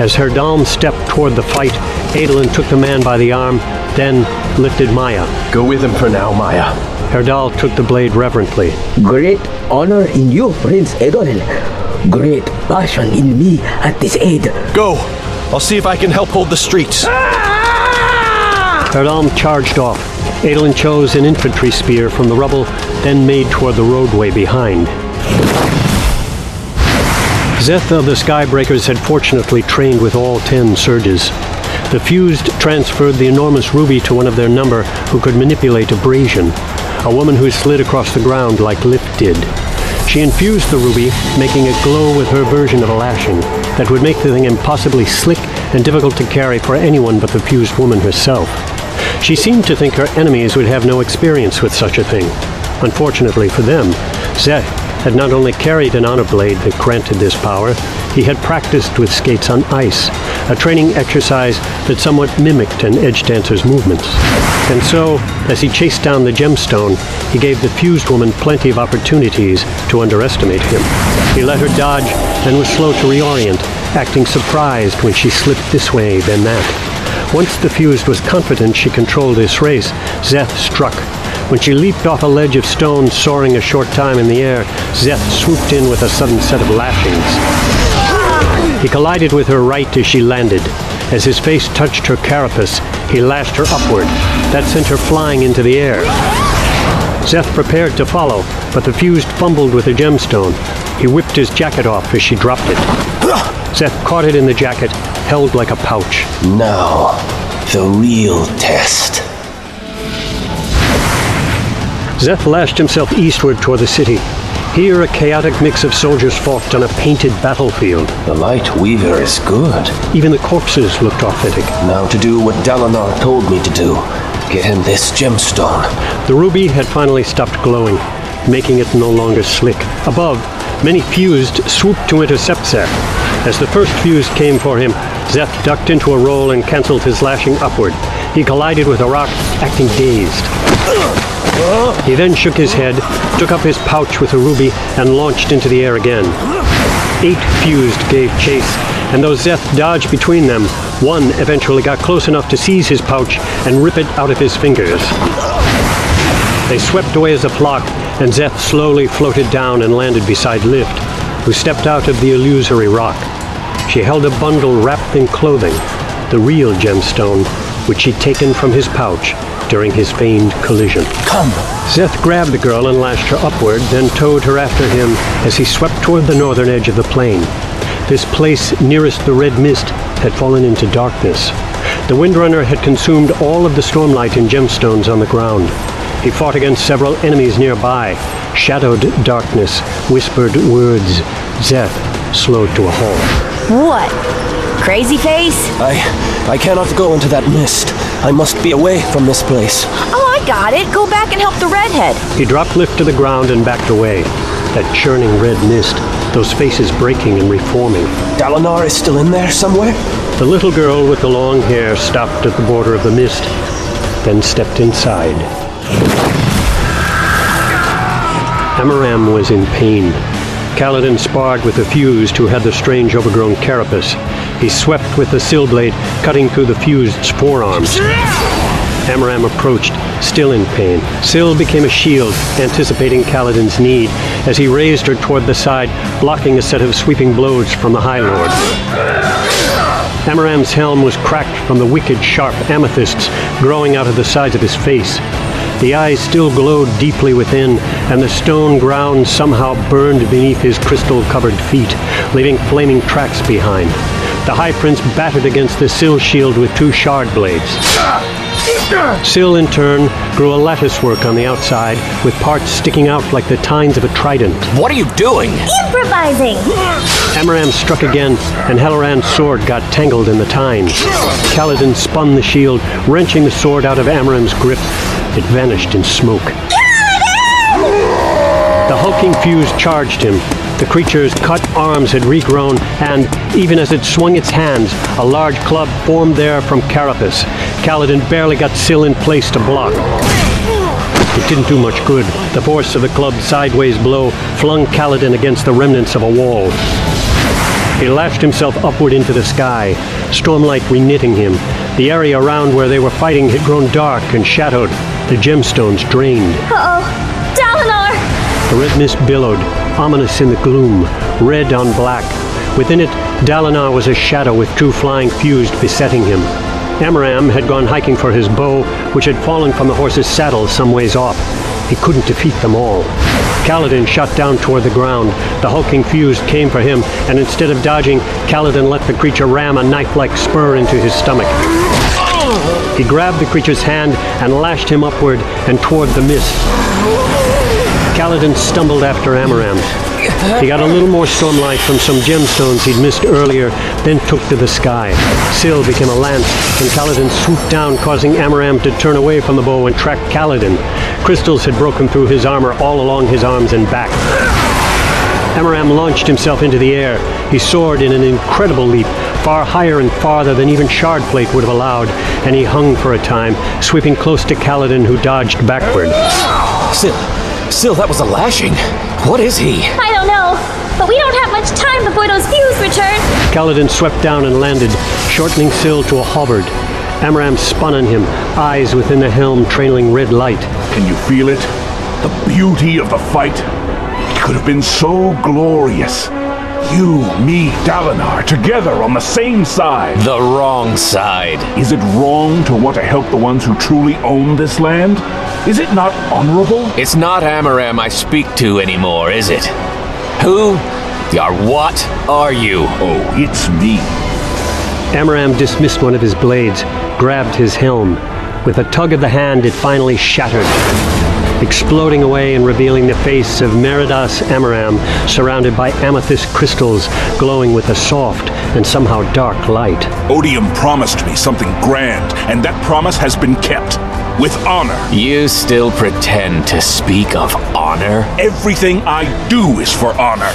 S2: As Herdalm stepped toward the fight, Adolin took the man by the arm, then lifted Maya.
S6: Go with him for now, Maya.
S2: Herdal took the blade reverently.
S21: Great honor in you, Prince Adolin. Great passion in me at this aid.
S6: Go. I'll see if I can help hold the streets. Ah!
S2: Herdalm charged off. Adolin chose an infantry spear from the rubble, then made toward the roadway behind. Szeth of the Skybreakers had fortunately trained with all ten surges. The fused transferred the enormous ruby to one of their number who could manipulate abrasion, a woman who slid across the ground like Lift did. She infused the ruby, making it glow with her version of a lashing that would make the thing impossibly slick and difficult to carry for anyone but the fused woman herself. She seemed to think her enemies would have no experience with such a thing. Unfortunately for them, Szeth had not only carried an honor blade that granted this power, he had practiced with skates on ice, a training exercise that somewhat mimicked an edge dancer's movements. And so, as he chased down the gemstone, he gave the fused woman plenty of opportunities to underestimate him. He let her dodge and was slow to reorient, acting surprised when she slipped this way, then that. Once the fused was confident she controlled this race, Szeth struck. When she leaped off a ledge of stone soaring a short time in the air, Szeth swooped in with a sudden set of lashings. He collided with her right as she landed. As his face touched her carapace, he lashed her upward. That sent her flying into the air. Szeth prepared to follow, but the fused fumbled with the gemstone. He whipped his jacket off as she dropped it. Szeth caught it in the jacket, held like a pouch.
S7: Now, the real test.
S2: Szeth lashed himself eastward toward the city. Here, a chaotic mix of soldiers fought on a painted battlefield.
S7: The Light Weaver is good.
S2: Even the corpses looked authentic.
S7: Now to do what Dalinar told me to do. Get him this gemstone.
S2: The ruby had finally stopped glowing, making it no longer slick. Above, many fused swooped to intercept Szeth. As the first fuse came for him, Szeth ducked into a roll and canceled his lashing upward. He collided with a rock, acting dazed. He then shook his head, took up his pouch with a ruby, and launched into the air again. Eight fused gave chase, and though Szeth dodged between them, one eventually got close enough to seize his pouch and rip it out of his fingers. They swept away as a flock, and Szeth slowly floated down and landed beside Lift, who stepped out of the illusory rock. She held a bundle wrapped in clothing, the real gemstone, which she'd taken from his pouch during his feigned collision.
S7: Come!
S2: Szeth grabbed the girl and lashed her upward, then towed her after him as he swept toward the northern edge of the plain. This place nearest the red mist had fallen into darkness. The Windrunner had consumed all of the stormlight and gemstones on the ground. He fought against several enemies nearby. Shadowed darkness whispered words. Szeth slowed to a halt.
S5: What? Crazy face?
S7: I. I cannot go into that mist. I must be away from this place.
S5: Oh, I got it. Go back and help the redhead.
S2: He dropped Lift to the ground and backed away. That churning red mist, those faces breaking and reforming.
S7: Dalinar is still in there somewhere?
S2: The little girl with the long hair stopped at the border of the mist, then stepped inside. Amaram was in pain. Kaladin sparred with the fused who had the strange overgrown carapace. He swept with the Syl blade, cutting through the fused's forearms. Amaram approached, still in pain. Syl became a shield, anticipating Kaladin's need, as he raised her toward the side, blocking a set of sweeping blows from the High Lord. Amaram's helm was cracked from the wicked, sharp amethysts growing out of the sides of his face. The eyes still glowed deeply within, and the stone ground somehow burned beneath his crystal-covered feet, leaving flaming tracks behind. The High Prince battered against the Syl shield with two shard blades. Syl, in turn, grew a lattice work on the outside, with parts sticking out like the tines of a trident.
S3: What are you doing?
S4: Improvising!
S2: Amaram struck again, and Helaran's sword got tangled in the tines. Kaladin spun the shield, wrenching the sword out of Amaram's grip. It vanished in smoke. The hulking fuse charged him. The creature's cut arms had regrown, and, even as it swung its hands, a large club formed there from Carapace. Kaladin barely got Syl in place to block. It didn't do much good. The force of the club's sideways blow flung Kaladin against the remnants of a wall. He lashed himself upward into the sky, stormlight reknitting him. The area around where they were fighting had grown dark and shadowed, the gemstones drained.
S4: Uh-oh. Dalinar!
S2: The red mist billowed, ominous in the gloom, red on black. Within it, Dalinar was a shadow with two flying fused besetting him. Amaram had gone hiking for his bow, which had fallen from the horse's saddle some ways off. He couldn't defeat them all. Kaladin shot down toward the ground. The hulking fuse came for him, and instead of dodging, Kaladin let the creature ram a knife-like spur into his stomach. He grabbed the creature's hand and lashed him upward and toward the mist. Kaladin stumbled after Amaram. He got a little more stormlight from some gemstones he'd missed earlier, then took to the sky. Syl became a lance, and Kaladin swooped down, causing Amaram to turn away from the bow and track Kaladin. Crystals had broken through his armor all along his arms and back. Amaram launched himself into the air. He soared in an incredible leap, far higher and farther than even Shardplate would have allowed, and he hung for a time, sweeping close to Kaladin, who dodged backward.
S7: Syl, Syl, that was a lashing. What is he?
S4: I don't know, but we don't have much time before those fuse return.
S2: Kaladin swept down and landed, shortening Syl to a halberd. Amaram spun on him, eyes within the helm trailing red light.
S9: Can you feel it? The beauty of the fight? It could have been so glorious. You, me, Dalinar, together on the same side.
S3: The wrong side.
S9: Is it wrong to want to help the ones who truly own this land? Is it not honorable?
S3: It's not Amaram I speak to anymore, is it? Who or what are you?
S9: Oh, it's me.
S2: Amaram dismissed one of his blades, grabbed his helm. With a tug of the hand, it finally shattered, exploding away and revealing the face of Meridas Amaram, surrounded by amethyst crystals glowing with a soft and somehow dark light.
S9: Odium promised me something grand, and that promise has been kept. With honor.
S3: You still pretend to speak of honor?
S9: Everything I do is for honor.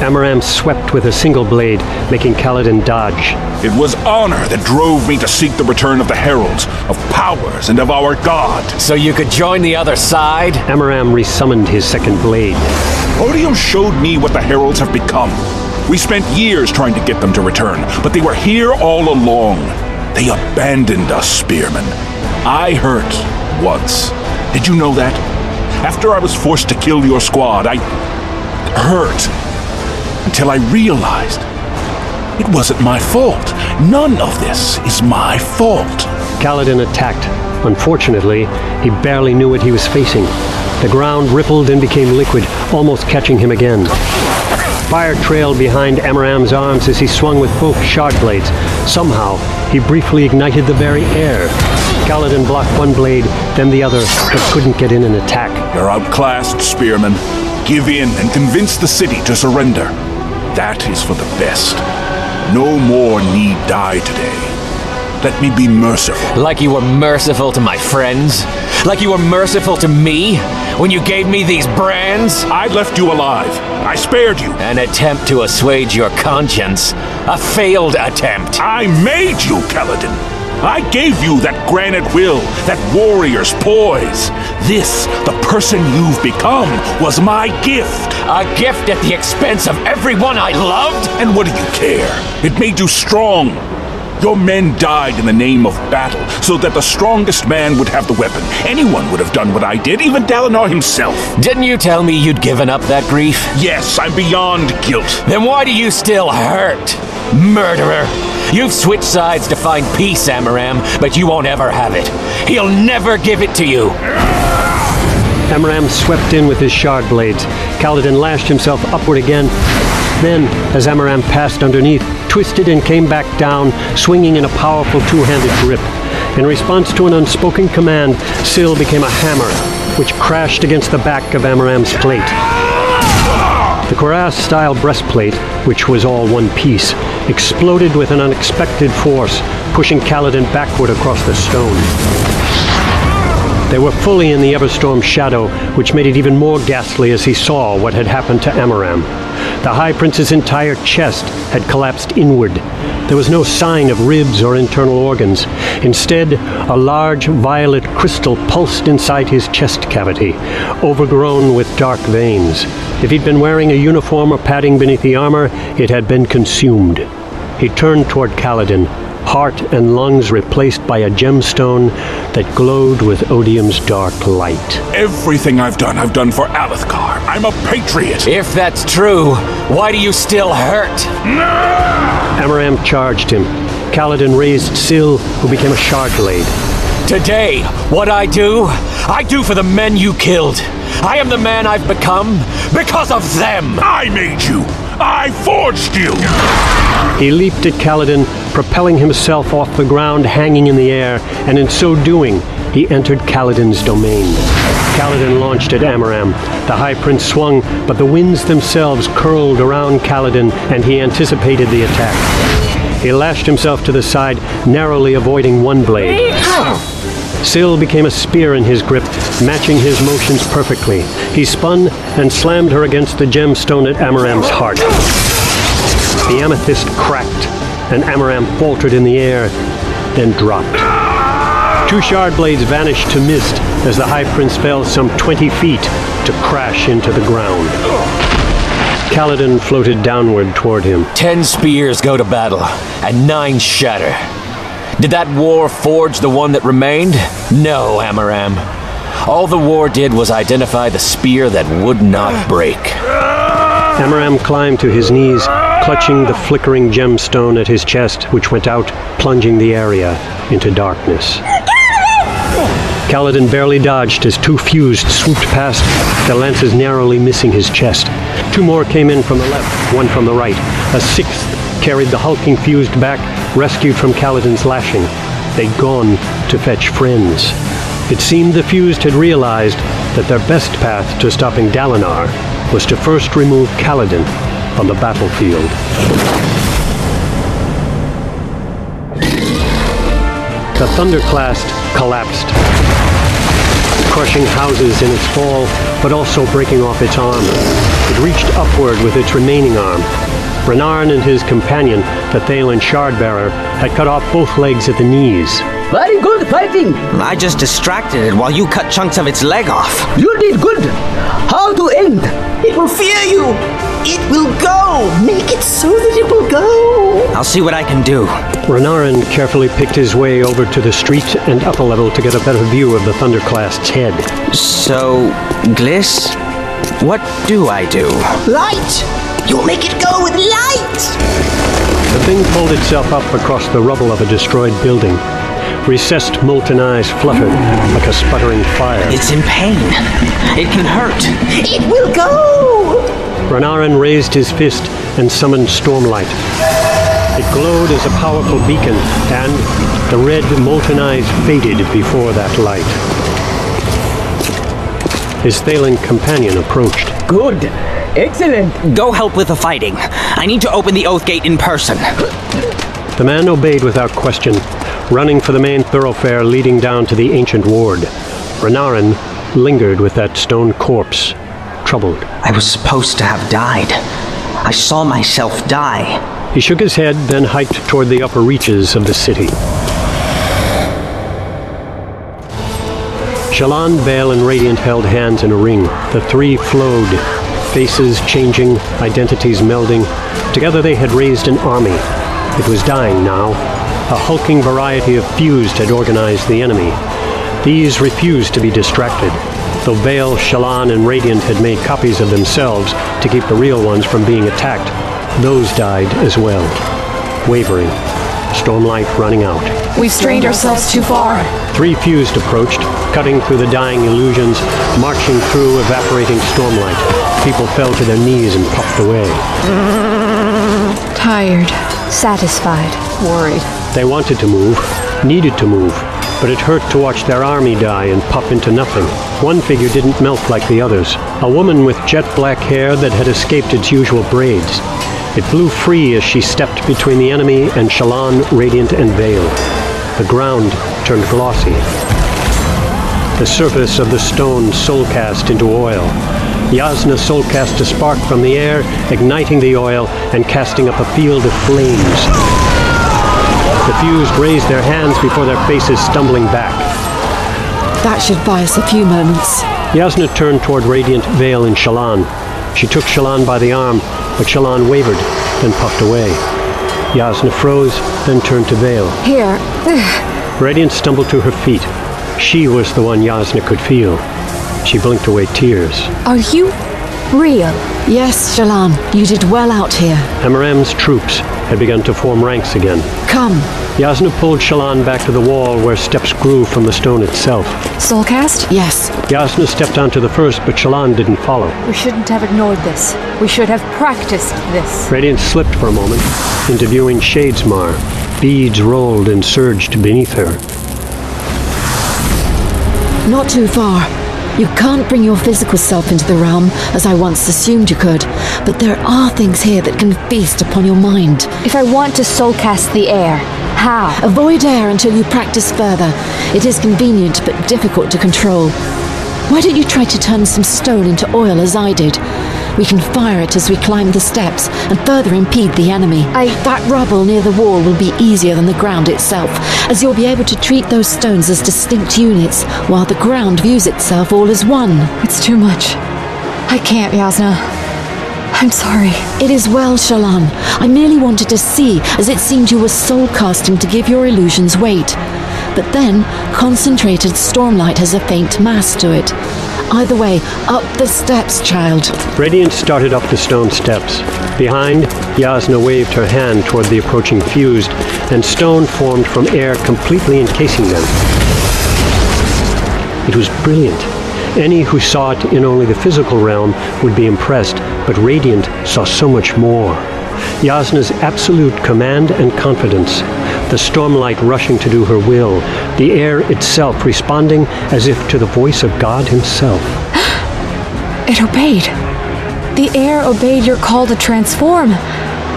S2: Amaram swept with a single blade, making Kaladin dodge.
S9: It was honor that drove me to seek the return of the heralds, of powers, and of our god.
S3: So you could join the other side?
S2: Amaram resummoned his second blade.
S9: Odium showed me what the heralds have become. We spent years trying to get them to return, but they were here all along. They abandoned us, spearmen. I hurt once. Did you know that? After I was forced to kill your squad, I hurt until I realized it wasn't my fault. None of this is my fault.
S2: Kaladin attacked. Unfortunately, he barely knew what he was facing. The ground rippled and became liquid, almost catching him again. Fire trailed behind Amaram's arms as he swung with both shard blades. Somehow, he briefly ignited the very air. Kaladin blocked one blade, then the other, but couldn't get in an attack.
S9: You're outclassed, spearmen. Give in and convince the city to surrender. That is for the best. No more need die today. Let me be merciful.
S3: Like you were merciful to my friends? Like you were merciful to me when you gave me these brands?
S9: I left you alive. I spared you.
S3: An attempt to assuage your conscience. A failed attempt.
S9: I made you, Kaladin. I gave you that granite will, that warrior's poise. This, the person you've become, was my gift.
S3: A gift at the expense of everyone I loved?
S9: And what do you care? It made you strong. Your men died in the name of battle, so that the strongest man would have the weapon. Anyone would have done what I did, even Dalinar himself.
S3: Didn't you tell me you'd given up that grief?
S9: Yes, I'm beyond guilt.
S3: Then why do you still hurt? Murderer! You've switched sides to find peace, Amaram, but you won't ever have it. He'll never give it to you.
S2: Amaram swept in with his shard blades. Kaladin lashed himself upward again. Then, as Amaram passed underneath, twisted and came back down, swinging in a powerful two-handed grip. In response to an unspoken command, Syl became a hammer, which crashed against the back of Amaram's plate. The Cuirass-style breastplate, which was all one piece, exploded with an unexpected force, pushing Kaladin backward across the stone. They were fully in the Everstorm shadow, which made it even more ghastly as he saw what had happened to Amaram. The High Prince's entire chest had collapsed inward. There was no sign of ribs or internal organs. Instead, a large violet crystal pulsed inside his chest cavity, overgrown with dark veins. If he'd been wearing a uniform or padding beneath the armor, it had been consumed. He turned toward Kaladin, heart and lungs replaced by a gemstone that glowed with Odium's dark light.
S9: Everything I've done, I've done for Alethkar. I'm a patriot.
S3: If that's true, why do you still hurt?
S2: Amaram charged him. Kaladin raised Syl, who became a shard blade.
S3: Today, what I do, I do for the men you killed. I am the man I've become because of them.
S9: I made you. I forged you.
S2: He leaped at Kaladin, propelling himself off the ground, hanging in the air, and in so doing, he entered Kaladin's domain. Kaladin launched at Amaram. The High Prince swung, but the winds themselves curled around Kaladin, and he anticipated the attack. He lashed himself to the side, narrowly avoiding one blade. Syl became a spear in his grip, matching his motions perfectly. He spun and slammed her against the gemstone at Amaram's heart. The amethyst cracked, and Amaram faltered in the air, then dropped. Two shard blades vanished to mist as the High Prince fell some 20 feet to crash into the ground. Kaladin floated downward toward him.
S3: Ten spears go to battle, and nine shatter. Did that war forge the one that remained? No, Amaram. All the war did was identify the spear that would not break.
S2: Amaram climbed to his knees, clutching the flickering gemstone at his chest, which went out, plunging the area into darkness. Kaladin barely dodged as two fused swooped past, their lances narrowly missing his chest. Two more came in from the left, one from the right. A sixth carried the hulking fused back, rescued from Kaladin's lashing. They'd gone to fetch friends. It seemed the fused had realized that their best path to stopping Dalinar was to first remove Kaladin from the battlefield. The Thunderclast collapsed, crushing houses in its fall, but also breaking off its arm. It reached upward with its remaining arm. Renarin and his companion, the Thaylen Shardbearer, had cut off both legs at the knees.
S21: Very good fighting.
S22: I just distracted it while you cut chunks of its leg off.
S21: You did good. How to end?
S17: It will fear you. It will go. Make it so that it will go.
S22: I'll see what I can do.
S2: Renarin carefully picked his way over to the street and up a level to get a better view of the Thunderclast's head.
S22: So, Glys, what do I do?
S17: Light. You'll make it go with light.
S2: The thing pulled itself up across the rubble of a destroyed building. Recessed molten eyes fluttered like a sputtering fire.
S22: It's in pain. It can hurt.
S17: It will go.
S2: Renarin raised his fist and summoned Stormlight. It glowed as a powerful beacon, and the red molten eyes faded before that light. His Thaylen companion approached.
S21: Good. Excellent.
S22: Go help with the fighting. I need to open the Oath Gate in person.
S2: The man obeyed without question, running for the main thoroughfare leading down to the ancient ward. Renarin lingered with that stone corpse, troubled.
S22: I was supposed to have died. I saw myself die.
S2: He shook his head, then hiked toward the upper reaches of the city. Shallan, Veil, and Radiant held hands in a ring. The three flowed, faces changing, identities melding. Together they had raised an army. It was dying now. A hulking variety of fused had organized the enemy. These refused to be distracted, though Veil, Shallan, and Radiant had made copies of themselves to keep the real ones from being attacked. Those died as well, wavering, stormlight running out.
S18: We've strained ourselves too far.
S2: Three fused approached, cutting through the dying illusions, marching through evaporating stormlight. People fell to their knees and puffed away.
S18: Tired, satisfied, worried.
S2: They wanted to move, needed to move, but it hurt to watch their army die and puff into nothing. One figure didn't melt like the others, a woman with jet black hair that had escaped its usual braids. It blew free as she stepped between the enemy and Shallan, Radiant, and veiled. The ground turned glossy. The surface of the stone soulcast into oil. Jasnah soulcast a spark from the air, igniting the oil and casting up a field of flames. The fused raised their hands before their faces stumbling back.
S16: That should buy us a few moments.
S2: Jasnah turned toward Radiant, Veil, and Shallan. She took Shallan by the arm, but Shallan wavered, then puffed away. Jasnah froze, then turned to Veil.
S16: Here.
S2: Radiant stumbled to her feet. She was the one Jasnah could feel. She blinked away tears.
S16: Are you real? Yes, Shallan. You did well out here.
S2: Amaram's troops had begun to form ranks again.
S16: Come.
S2: Jasnah pulled Shallan back to the wall where steps grew from the stone itself.
S16: Soulcast? Yes.
S2: Jasnah stepped onto the first, but Shallan didn't follow.
S18: We shouldn't have ignored this. We should have practiced this.
S2: Radiant slipped for a moment, interviewing Shadesmar. Beads rolled and surged beneath her.
S16: Not too far. You can't bring your physical self into the realm, as I once assumed you could, but there are things here that can feast upon your mind.
S18: If I want to soulcast the air, how?
S16: Avoid air until you practice further. It is convenient but difficult to control. Why don't you try to turn some stone into oil as I did? We can fire it as we climb the steps and further impede the enemy.
S18: I...
S16: That rubble near the wall will be easier than the ground itself, as you'll be able to treat those stones as distinct units, while the ground views itself all as one.
S18: It's too much. I can't, Jasnah. I'm sorry.
S16: It is well, Shallan. I merely wanted to see, as it seemed you were soul casting to give your illusions weight. But then, concentrated stormlight has a faint mass to it. Either way, up the steps, child.
S2: Radiant started up the stone steps. Behind, Jasnah waved her hand toward the approaching fused, and stone formed from air completely encasing them. It was brilliant. Any who saw it in only the physical realm would be impressed, but Radiant saw so much more. Jasnah's absolute command and confidence, the stormlight rushing to do her will, the air itself responding as if to the voice of God Himself.
S18: It obeyed. The air obeyed your call to transform.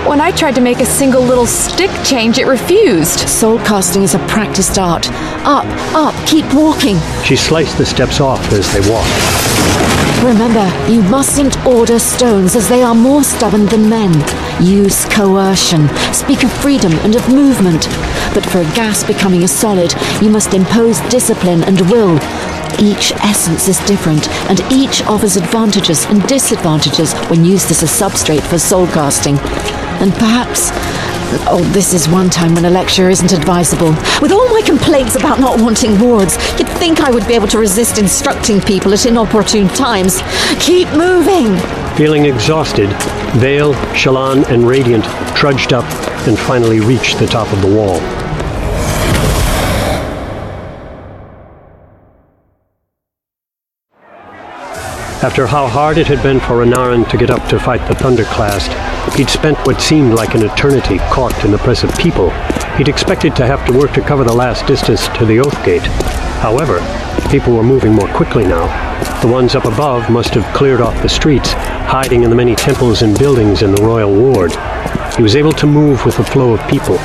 S18: When I tried to make a single little stick change, it refused.
S16: Soul casting is a practiced art. Up, up, keep walking.
S2: She sliced the steps off as they walked.
S16: Remember, you mustn't order stones as they are more stubborn than men. Use coercion. Speak of freedom and of movement. But for a gas becoming a solid, you must impose discipline and will. Each essence is different, and each offers advantages and disadvantages when used as a substrate for soul casting. And perhaps. Oh, this is one time when a lecture isn't advisable. With all my complaints about not wanting wards, you'd think I would be able to resist instructing people at inopportune times. Keep moving!
S2: Feeling exhausted, Veil, Shallan, and Radiant trudged up and finally reached the top of the wall. After how hard it had been for Renarin to get up to fight the Thunderclast, he'd spent what seemed like an eternity caught in the press of people. He'd expected to have to work to cover the last distance to the Oathgate. However, people were moving more quickly now. The ones up above must have cleared off the streets, hiding in the many temples and buildings in the royal ward. He was able to move with the flow of people.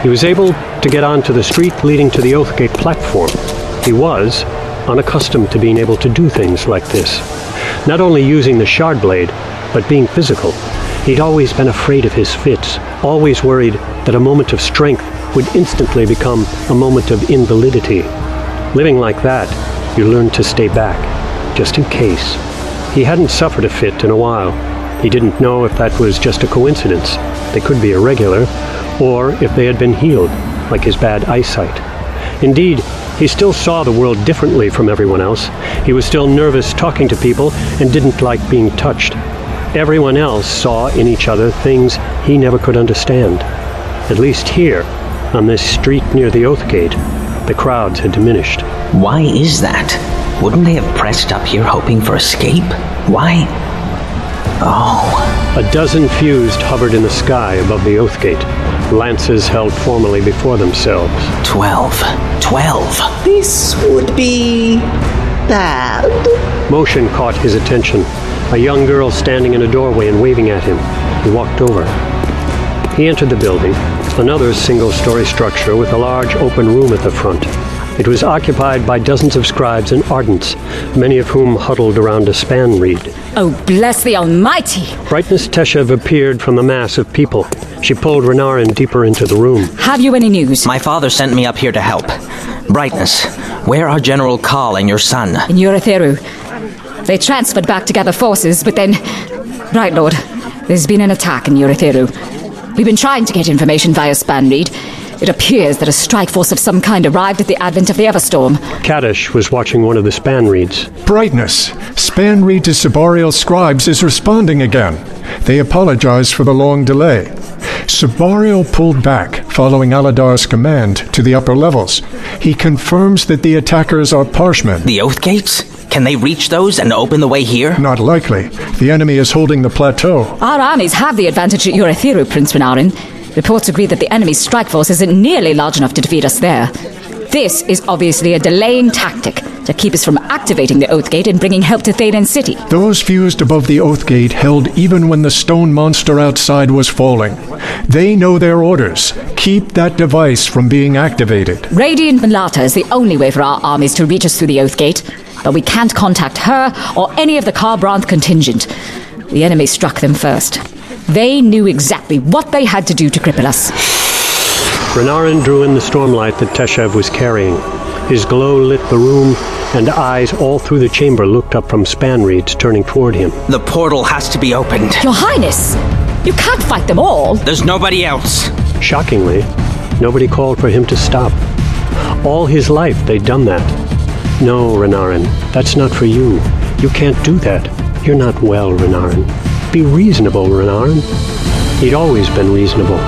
S2: He was able to get onto the street leading to the Oathgate platform. He was, unaccustomed to being able to do things like this. Not only using the shard blade, but being physical. He'd always been afraid of his fits, always worried that a moment of strength would instantly become a moment of invalidity. Living like that, you learn to stay back, just in case. He hadn't suffered a fit in a while. He didn't know if that was just a coincidence. They could be irregular, or if they had been healed, like his bad eyesight. Indeed, he still saw the world differently from everyone else. He was still nervous talking to people and didn't like being touched. Everyone else saw in each other things he never could understand. At least here, on this street near the Oath Gate, the crowds had diminished.
S22: Why is that? Wouldn't they have pressed up here hoping for escape? Why? Oh.
S2: A dozen fused hovered in the sky above the Oathgate, lances held formally before themselves.
S22: Twelve. Twelve.
S17: This would be. bad.
S2: Motion caught his attention. A young girl standing in a doorway and waving at him. He walked over. He entered the building, another single story structure with a large open room at the front. It was occupied by dozens of scribes and ardents, many of whom huddled around a span reed.
S23: Oh, bless the Almighty!
S2: Brightness Teshav appeared from the mass of people. She pulled Renarin deeper into the room.
S23: Have you any news?
S22: My father sent me up here to help. Brightness, where are General Khal and your son?
S23: In Urithiru. They transferred back to gather forces, but then. Right, Lord. There's been an attack in Urithiru. We've been trying to get information via Spanreed. It appears that a strike force of some kind arrived at the advent of the Everstorm.
S2: Kaddish was watching one of the span reeds.
S24: Brightness. Span reed to Sebarial scribes is responding again. They apologize for the long delay. Sebarial pulled back following Aladar's command to the upper levels. He confirms that the attackers are Parshmen.
S22: The Oath Gates? Can they reach those and open the way here?
S24: Not likely. The enemy is holding the plateau.
S23: Our armies have the advantage at Urithiru, Prince Renarin. Reports agree that the enemy's strike force isn't nearly large enough to defeat us there. This is obviously a delaying tactic to keep us from activating the Oath Gate and bringing help to Thaylen City.
S24: Those fused above the Oath Gate held even when the stone monster outside was falling. They know their orders. Keep that device from being activated.
S23: Radiant Malata is the only way for our armies to reach us through the Oath Gate, but we can't contact her or any of the Kharbranth contingent. The enemy struck them first. They knew exactly what they had to do to cripple us.
S2: Renarin drew in the stormlight that Teshav was carrying. His glow lit the room, and eyes all through the chamber looked up from span reeds turning toward him.
S22: The portal has to be opened.
S23: Your Highness! You can't fight them all!
S22: There's nobody else.
S2: Shockingly, nobody called for him to stop. All his life they'd done that. No, Renarin, that's not for you. You can't do that. You're not well, Renarin. Be reasonable, Renarin. He'd always been reasonable.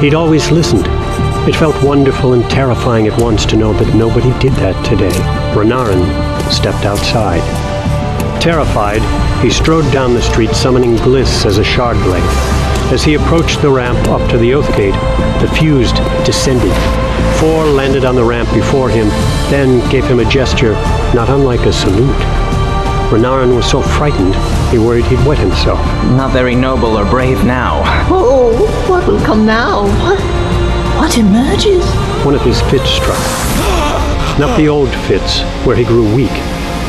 S2: He'd always listened. It felt wonderful and terrifying at once to know that nobody did that today. Renarin stepped outside. Terrified, he strode down the street summoning Glys as a shard blade. As he approached the ramp up to the Oath Gate, the fused descended. Four landed on the ramp before him, then gave him a gesture not unlike a salute. Renarin was so frightened, he worried he'd wet himself.
S22: Not very noble or brave now.
S17: Oh, what will come now? What, what emerges?
S2: One of his fits struck. Not the old fits, where he grew weak.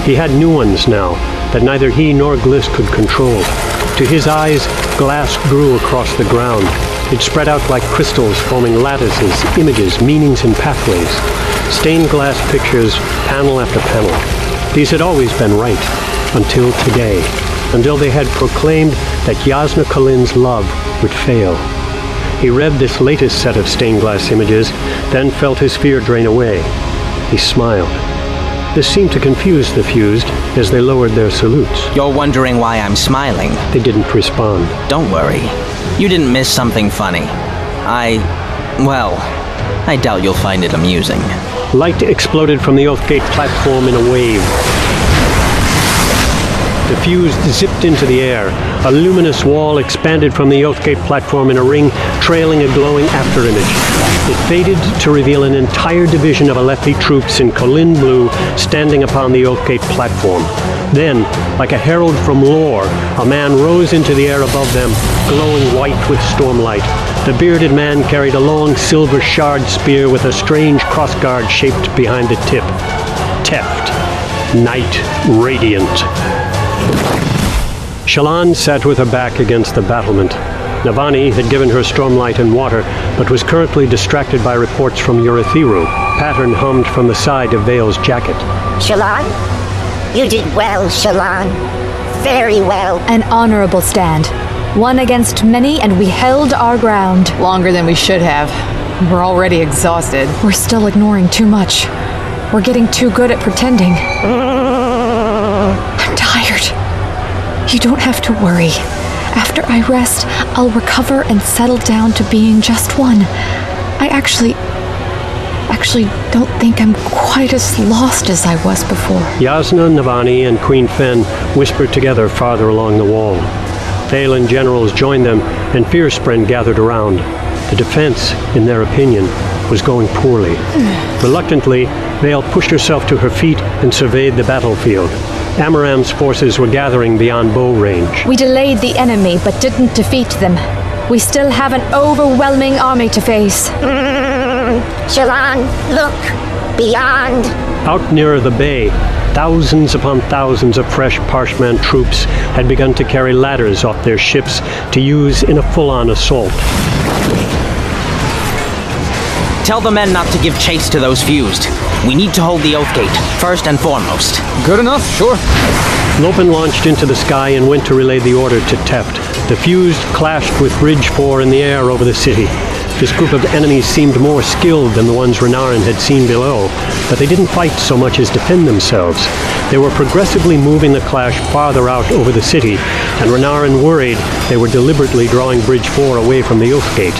S2: He had new ones now, that neither he nor Glys could control. To his eyes, glass grew across the ground. It spread out like crystals, forming lattices, images, meanings, and pathways. Stained glass pictures, panel after panel. These had always been right, until today. Until they had proclaimed that Jasnah Kholin's love would fail. He read this latest set of stained glass images, then felt his fear drain away. He smiled. This seemed to confuse the fused as they lowered their salutes.
S22: You're wondering why I'm smiling.
S2: They didn't respond.
S22: Don't worry. You didn't miss something funny. I. well, I doubt you'll find it amusing.
S2: Light exploded from the Oathgate platform in a wave. The fuse zipped into the air. A luminous wall expanded from the Oathgate platform in a ring, trailing a glowing afterimage. It faded to reveal an entire division of Alethi troops in Kholin blue standing upon the Oathgate platform. Then, like a herald from Lore, a man rose into the air above them, glowing white with stormlight. The bearded man carried a long silver shard spear with a strange crossguard shaped behind the tip. Teft. Knight Radiant. Shallan sat with her back against the battlement. Navani had given her stormlight and water, but was currently distracted by reports from Urithiru. Pattern hummed from the side of Veil's jacket.
S11: Shallan? You did well, Shallan. Very well.
S18: An honorable stand. One against many, and we held our ground.
S25: Longer than we should have. We're already exhausted.
S18: We're still ignoring too much. We're getting too good at pretending. I'm tired. You don't have to worry. After I rest, I'll recover and settle down to being just one. I actually. actually don't think I'm quite as lost as I was before.
S2: Jasnah, Navani, and Queen Fen whispered together farther along the wall. Thaylen generals joined them, and Fearspren gathered around. The defense, in their opinion, was going poorly. Reluctantly, Veil pushed herself to her feet and surveyed the battlefield. Amaram's forces were gathering beyond bow range.
S18: We delayed the enemy, but didn't defeat them. We still have an overwhelming army to face.
S11: Shallan, look! Beyond!
S2: Out nearer the bay, thousands upon thousands of fresh Parshman troops had begun to carry ladders off their ships to use in a full on assault.
S22: Tell the men not to give chase to those fused. We need to hold the Oath Gate, first and foremost.
S26: Good enough, sure.
S2: Lopen launched into the sky and went to relay the order to Teft. The fused clashed with Bridge 4 in the air over the city. This group of enemies seemed more skilled than the ones Renarin had seen below, but they didn't fight so much as defend themselves. They were progressively moving the clash farther out over the city, and Renarin worried they were deliberately drawing Bridge 4 away from the Oath Gate.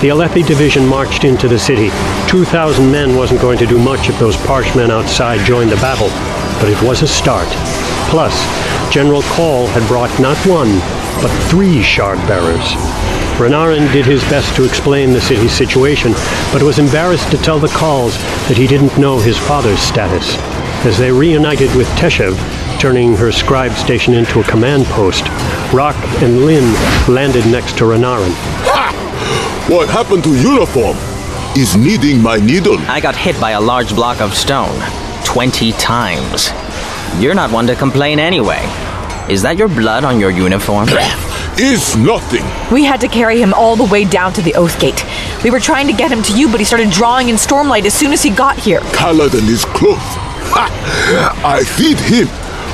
S2: The Alethi division marched into the city. 2,000 men wasn't going to do much if those Parshmen outside joined the battle, but it was a start. Plus, General Khal had brought not one, but three shard bearers. Renarin did his best to explain the city's situation, but was embarrassed to tell the Khals that he didn't know his father's status. As they reunited with Teshav, turning her scribe station into a command post, Rock and Lyn landed next to Renarin.
S19: What happened to uniform? Is needing my needle.
S22: I got hit by a large block of stone. 20 times. You're not one to complain anyway. Is that your blood on your uniform?
S19: Is nothing.
S25: We had to carry him all the way down to the Oath Gate. We were trying to get him to you, but he started drawing in stormlight as soon as he got here.
S19: Kaladin is close. Ha! I feed him,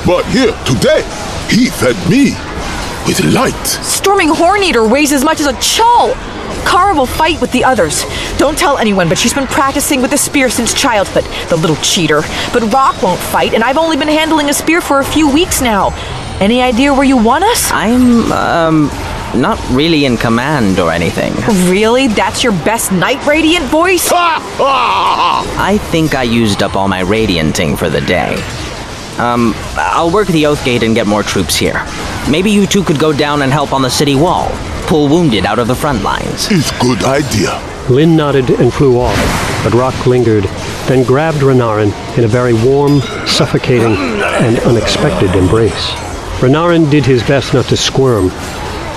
S19: but here today he fed me with light.
S25: Storming Horn Eater weighs as much as a chull. Kara will fight with the others. Don't tell anyone, but she's been practicing with the spear since childhood, the little cheater. But Rock won't fight, and I've only been handling a spear for a few weeks now. Any idea where you want us?
S22: I'm, um, not really in command or anything.
S25: Really? That's your best knight radiant voice?
S22: I think I used up all my radianting for the day. Um, I'll work the Oath Gate and get more troops here. Maybe you two could go down and help on the city wall. Pull wounded out of the front lines.
S19: It's good idea.
S2: Lyn nodded and flew off, but Rock lingered, then grabbed Renarin in a very warm, suffocating, and unexpected embrace. Renarin did his best not to squirm.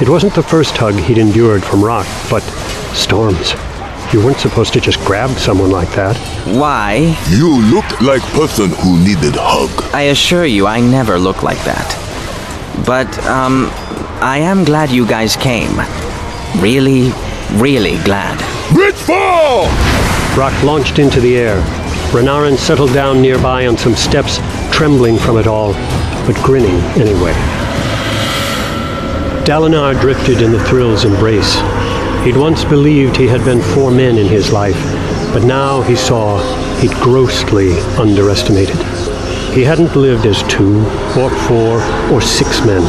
S2: It wasn't the first hug he'd endured from Rock, but Storms. You weren't supposed to just grab someone like that.
S22: Why?
S19: You looked like person who needed hug.
S22: I assure you, I never look like that. But, um, I am glad you guys came. Really, really glad.
S19: Bridge fall!
S2: Rock launched into the air. Renarin settled down nearby on some steps, trembling from it all, but grinning anyway. Dalinar drifted in the thrill's embrace. He'd once believed he had been four men in his life, but now he saw he'd grossly underestimated. He hadn't lived as two, or four, or six men.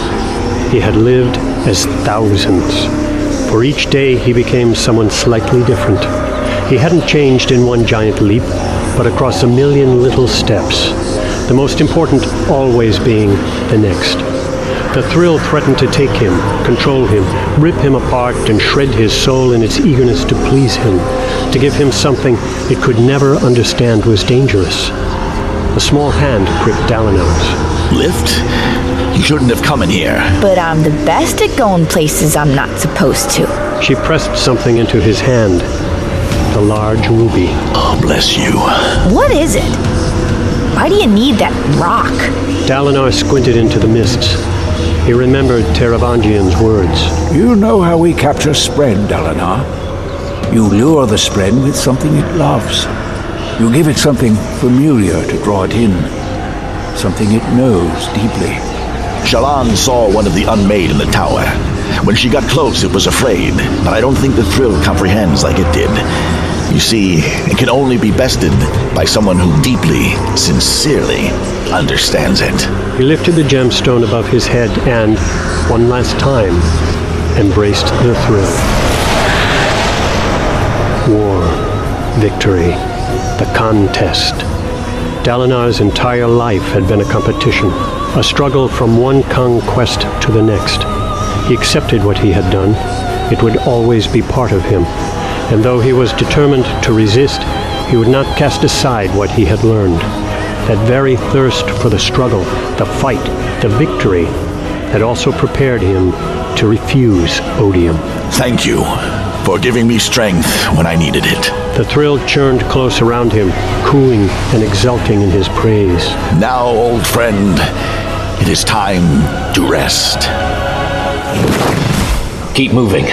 S2: He had lived as thousands. For each day he became someone slightly different. He hadn't changed in one giant leap, but across a million little steps. The most important always being the next. The thrill threatened to take him, control him, rip him apart, and shred his soul in its eagerness to please him, to give him something it could never understand was dangerous. A small hand gripped Dalinar's.
S27: Lift? You shouldn't have come in here.
S5: But I'm the best at going places I'm not supposed to.
S2: She pressed something into his hand. The large ruby.
S27: Oh, bless you.
S5: What is it? Why do you need that rock?
S2: Dalinar squinted into the mists. He remembered Taravangian's words.
S26: You know how we capture Spren, Dalinar. You lure the Spren with something it loves. You give it something familiar to draw it in. Something it knows deeply.
S27: Shallan saw one of the unmade in the tower. When she got close, it was afraid, but I don't think the thrill comprehends like it did. You see, it can only be bested by someone who deeply, sincerely understands it.
S2: He lifted the gemstone above his head and, one last time, embraced the thrill. War, victory, the contest. Dalinar's entire life had been a competition, a struggle from one conquest to the next. He accepted what he had done. It would always be part of him. And though he was determined to resist, he would not cast aside what he had learned. That very thirst for the struggle, the fight, the victory, had also prepared him to refuse odium.
S27: Thank you for giving me strength when I needed it.
S2: The thrill churned close around him, cooing and exulting in his praise.
S27: Now, old friend, it is time to rest.
S3: Keep moving.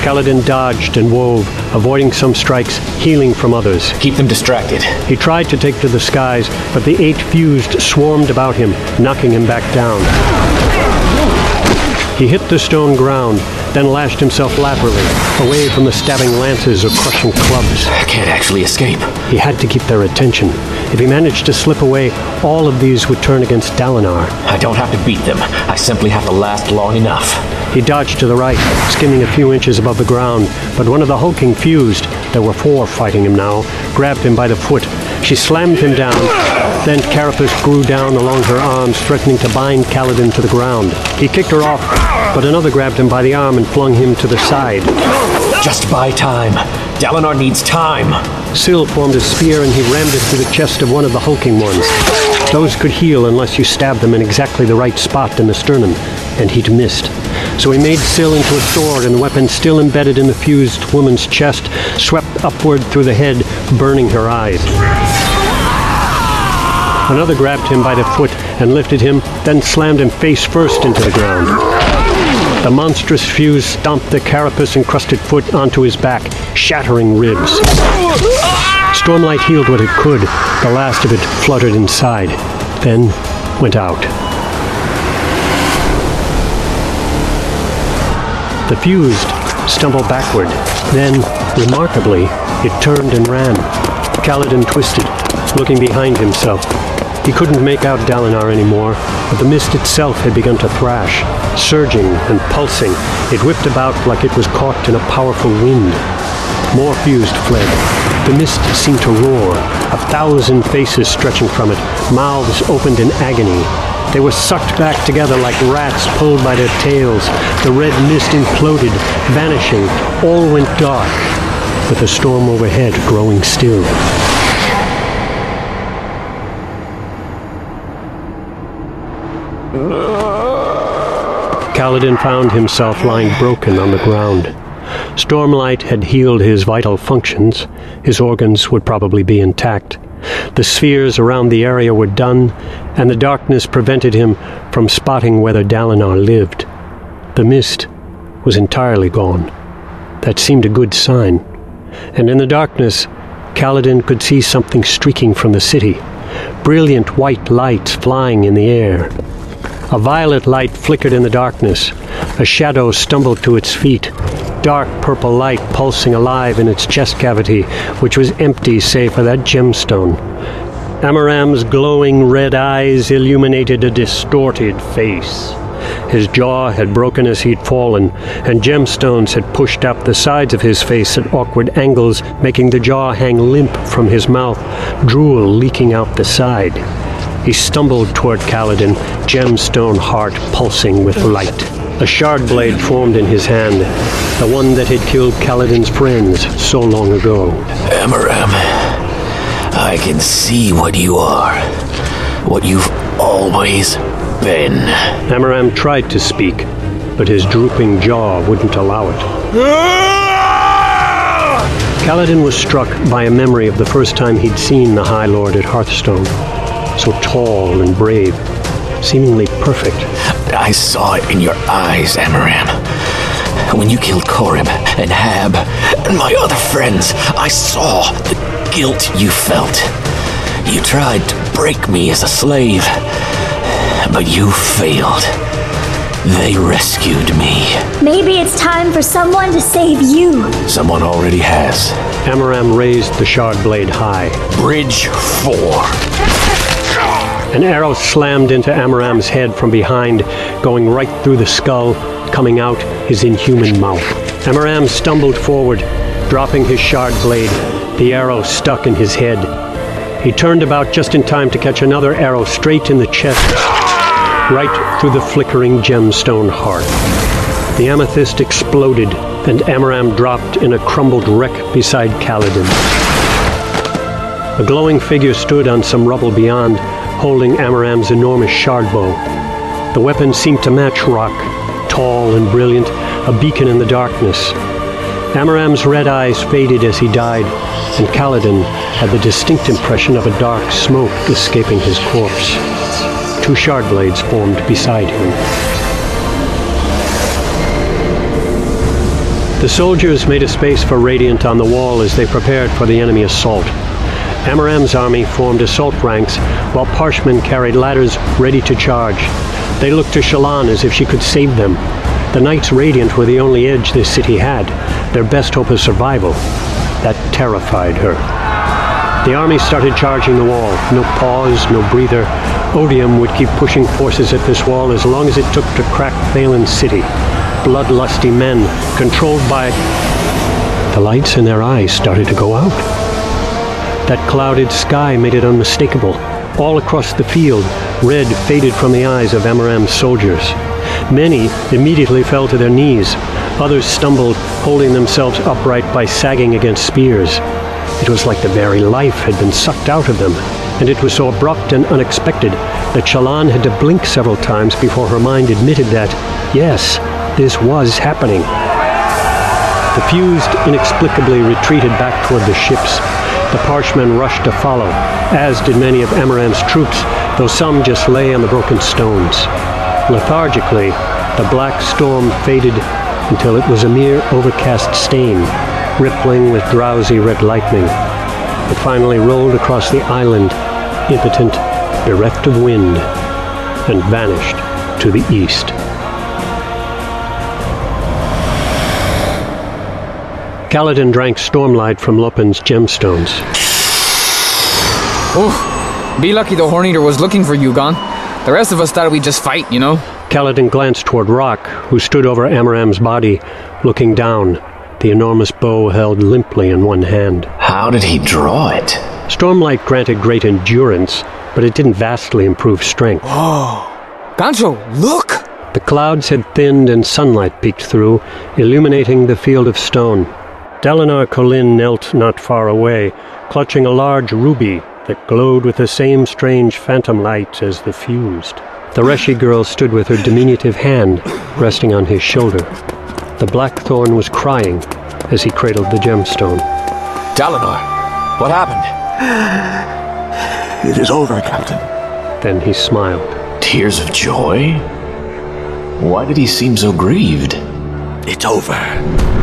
S2: Kaladin dodged and wove, avoiding some strikes, healing from others.
S3: Keep them distracted.
S2: He tried to take to the skies, but the eight fused swarmed about him, knocking him back down. He hit the stone ground, then lashed himself laterally, away from the stabbing lances or crushing clubs.
S3: I can't actually escape.
S2: He had to keep their attention. If he managed to slip away, all of these would turn against Dalinar.
S3: I don't have to beat them. I simply have to last long enough.
S2: He dodged to the right, skimming a few inches above the ground, but one of the hulking fused, there were four fighting him now, grabbed him by the foot. She slammed him down. Then Carapace grew down along her arms, threatening to bind Kaladin to the ground. He kicked her off, but another grabbed him by the arm and flung him to the side.
S3: Just buy time. Dalinar needs time.
S2: Syl formed a spear and he rammed it through the chest of one of the hulking ones. Those could heal unless you stabbed them in exactly the right spot in the sternum, and he'd missed. So he made Syl into a sword, and the weapon, still embedded in the fused woman's chest, swept upward through the head, burning her eyes. Another grabbed him by the foot and lifted him, then slammed him face first into the ground. The monstrous fuse stomped the carapace encrusted foot onto his back, shattering ribs. Stormlight healed what it could. The last of it fluttered inside, then went out. The fused stumbled backward. Then, remarkably, it turned and ran. Kaladin twisted, looking behind himself. He couldn't make out Dalinar anymore, but the mist itself had begun to thrash, surging and pulsing. It whipped about like it was caught in a powerful wind. More fused fled. The mist seemed to roar, a thousand faces stretching from it, mouths opened in agony. They were sucked back together like rats pulled by their tails. The red mist imploded, vanishing. All went dark, with the storm overhead growing still. Kaladin found himself lying broken on the ground. Stormlight had healed his vital functions. His organs would probably be intact. The spheres around the area were done, and the darkness prevented him from spotting whether Dalinar lived. The mist was entirely gone. That seemed a good sign. And in the darkness, Kaladin could see something streaking from the city. Brilliant white lights flying in the air. A violet light flickered in the darkness. A shadow stumbled to its feet. Dark purple light pulsing alive in its chest cavity, which was empty save for that gemstone. Amaram's glowing red eyes illuminated a distorted face. His jaw had broken as he'd fallen, and gemstones had pushed up the sides of his face at awkward angles, making the jaw hang limp from his mouth, drool leaking out the side. He stumbled toward Kaladin, gemstone heart pulsing with light. A shard blade formed in his hand, the one that had killed Kaladin's friends so long ago.
S3: Amaram, I can see what you are. What you've always been.
S2: Amaram tried to speak, but his drooping jaw wouldn't allow it. Kaladin was struck by a memory of the first time he'd seen the High Lord at Hearthstone. So tall and brave, seemingly perfect.
S3: I saw it in your eyes, Amaram. When you killed Coreb and Hab and my other friends, I saw the guilt you felt. You tried to break me as a slave, but you failed. They rescued me.
S4: Maybe it's time for someone to save you.
S3: Someone already has.
S2: Amaram raised the shard blade high.
S3: Bridge 4.
S2: An arrow slammed into Amaram's head from behind, going right through the skull, coming out his inhuman mouth. Amaram stumbled forward, dropping his shard blade. The arrow stuck in his head. He turned about just in time to catch another arrow straight in the chest, right through the flickering gemstone heart. The amethyst exploded, and Amaram dropped in a crumbled wreck beside Kaladin. A glowing figure stood on some rubble beyond, holding Amaram's enormous shard bow. The weapon seemed to match rock, tall and brilliant, a beacon in the darkness. Amaram's red eyes faded as he died, and Kaladin had the distinct impression of a dark smoke escaping his corpse. Two shard blades formed beside him. The soldiers made a space for Radiant on the wall as they prepared for the enemy assault. Amaram's army formed assault ranks, while Parshmen carried ladders ready to charge. They looked to Shallan as if she could save them. The Knights Radiant were the only edge this city had, their best hope of survival. That terrified her. The army started charging the wall. No pause, no breather. Odium would keep pushing forces at this wall as long as it took to crack Phelan's city. Bloodlusty men, controlled by... The lights in their eyes started to go out. That clouded sky made it unmistakable. All across the field, red faded from the eyes of Amaram's soldiers. Many immediately fell to their knees. Others stumbled, holding themselves upright by sagging against spears. It was like the very life had been sucked out of them, and it was so abrupt and unexpected that Shallan had to blink several times before her mind admitted that, yes, this was happening. The fused inexplicably retreated back toward the ships. The Parshmen rushed to follow, as did many of Amaram's troops, though some just lay on the broken stones. Lethargically, the black storm faded until it was a mere overcast stain, rippling with drowsy red lightning. It finally rolled across the island, impotent, bereft of wind, and vanished to the east. Kaladin drank stormlight from Lopen's gemstones.
S28: Oof. Be lucky the Horneater was looking for you, Gon. The rest of us thought we'd just fight, you know?
S2: Kaladin glanced toward Rock, who stood over Amaram's body, looking down, the enormous bow held limply in one hand.
S3: How did he draw it?
S2: Stormlight granted great endurance, but it didn't vastly improve strength.
S28: Oh. Gancho, look!
S2: The clouds had thinned and sunlight peeked through, illuminating the field of stone. Dalinar Kholin knelt not far away, clutching a large ruby that glowed with the same strange phantom light as the fused. The Reshi girl stood with her diminutive hand resting on his shoulder. The Blackthorn was crying as he cradled the gemstone.
S3: Dalinar, what happened?
S27: It is over, Captain.
S2: Then he smiled.
S3: Tears of joy? Why did he seem so grieved?
S27: It's over.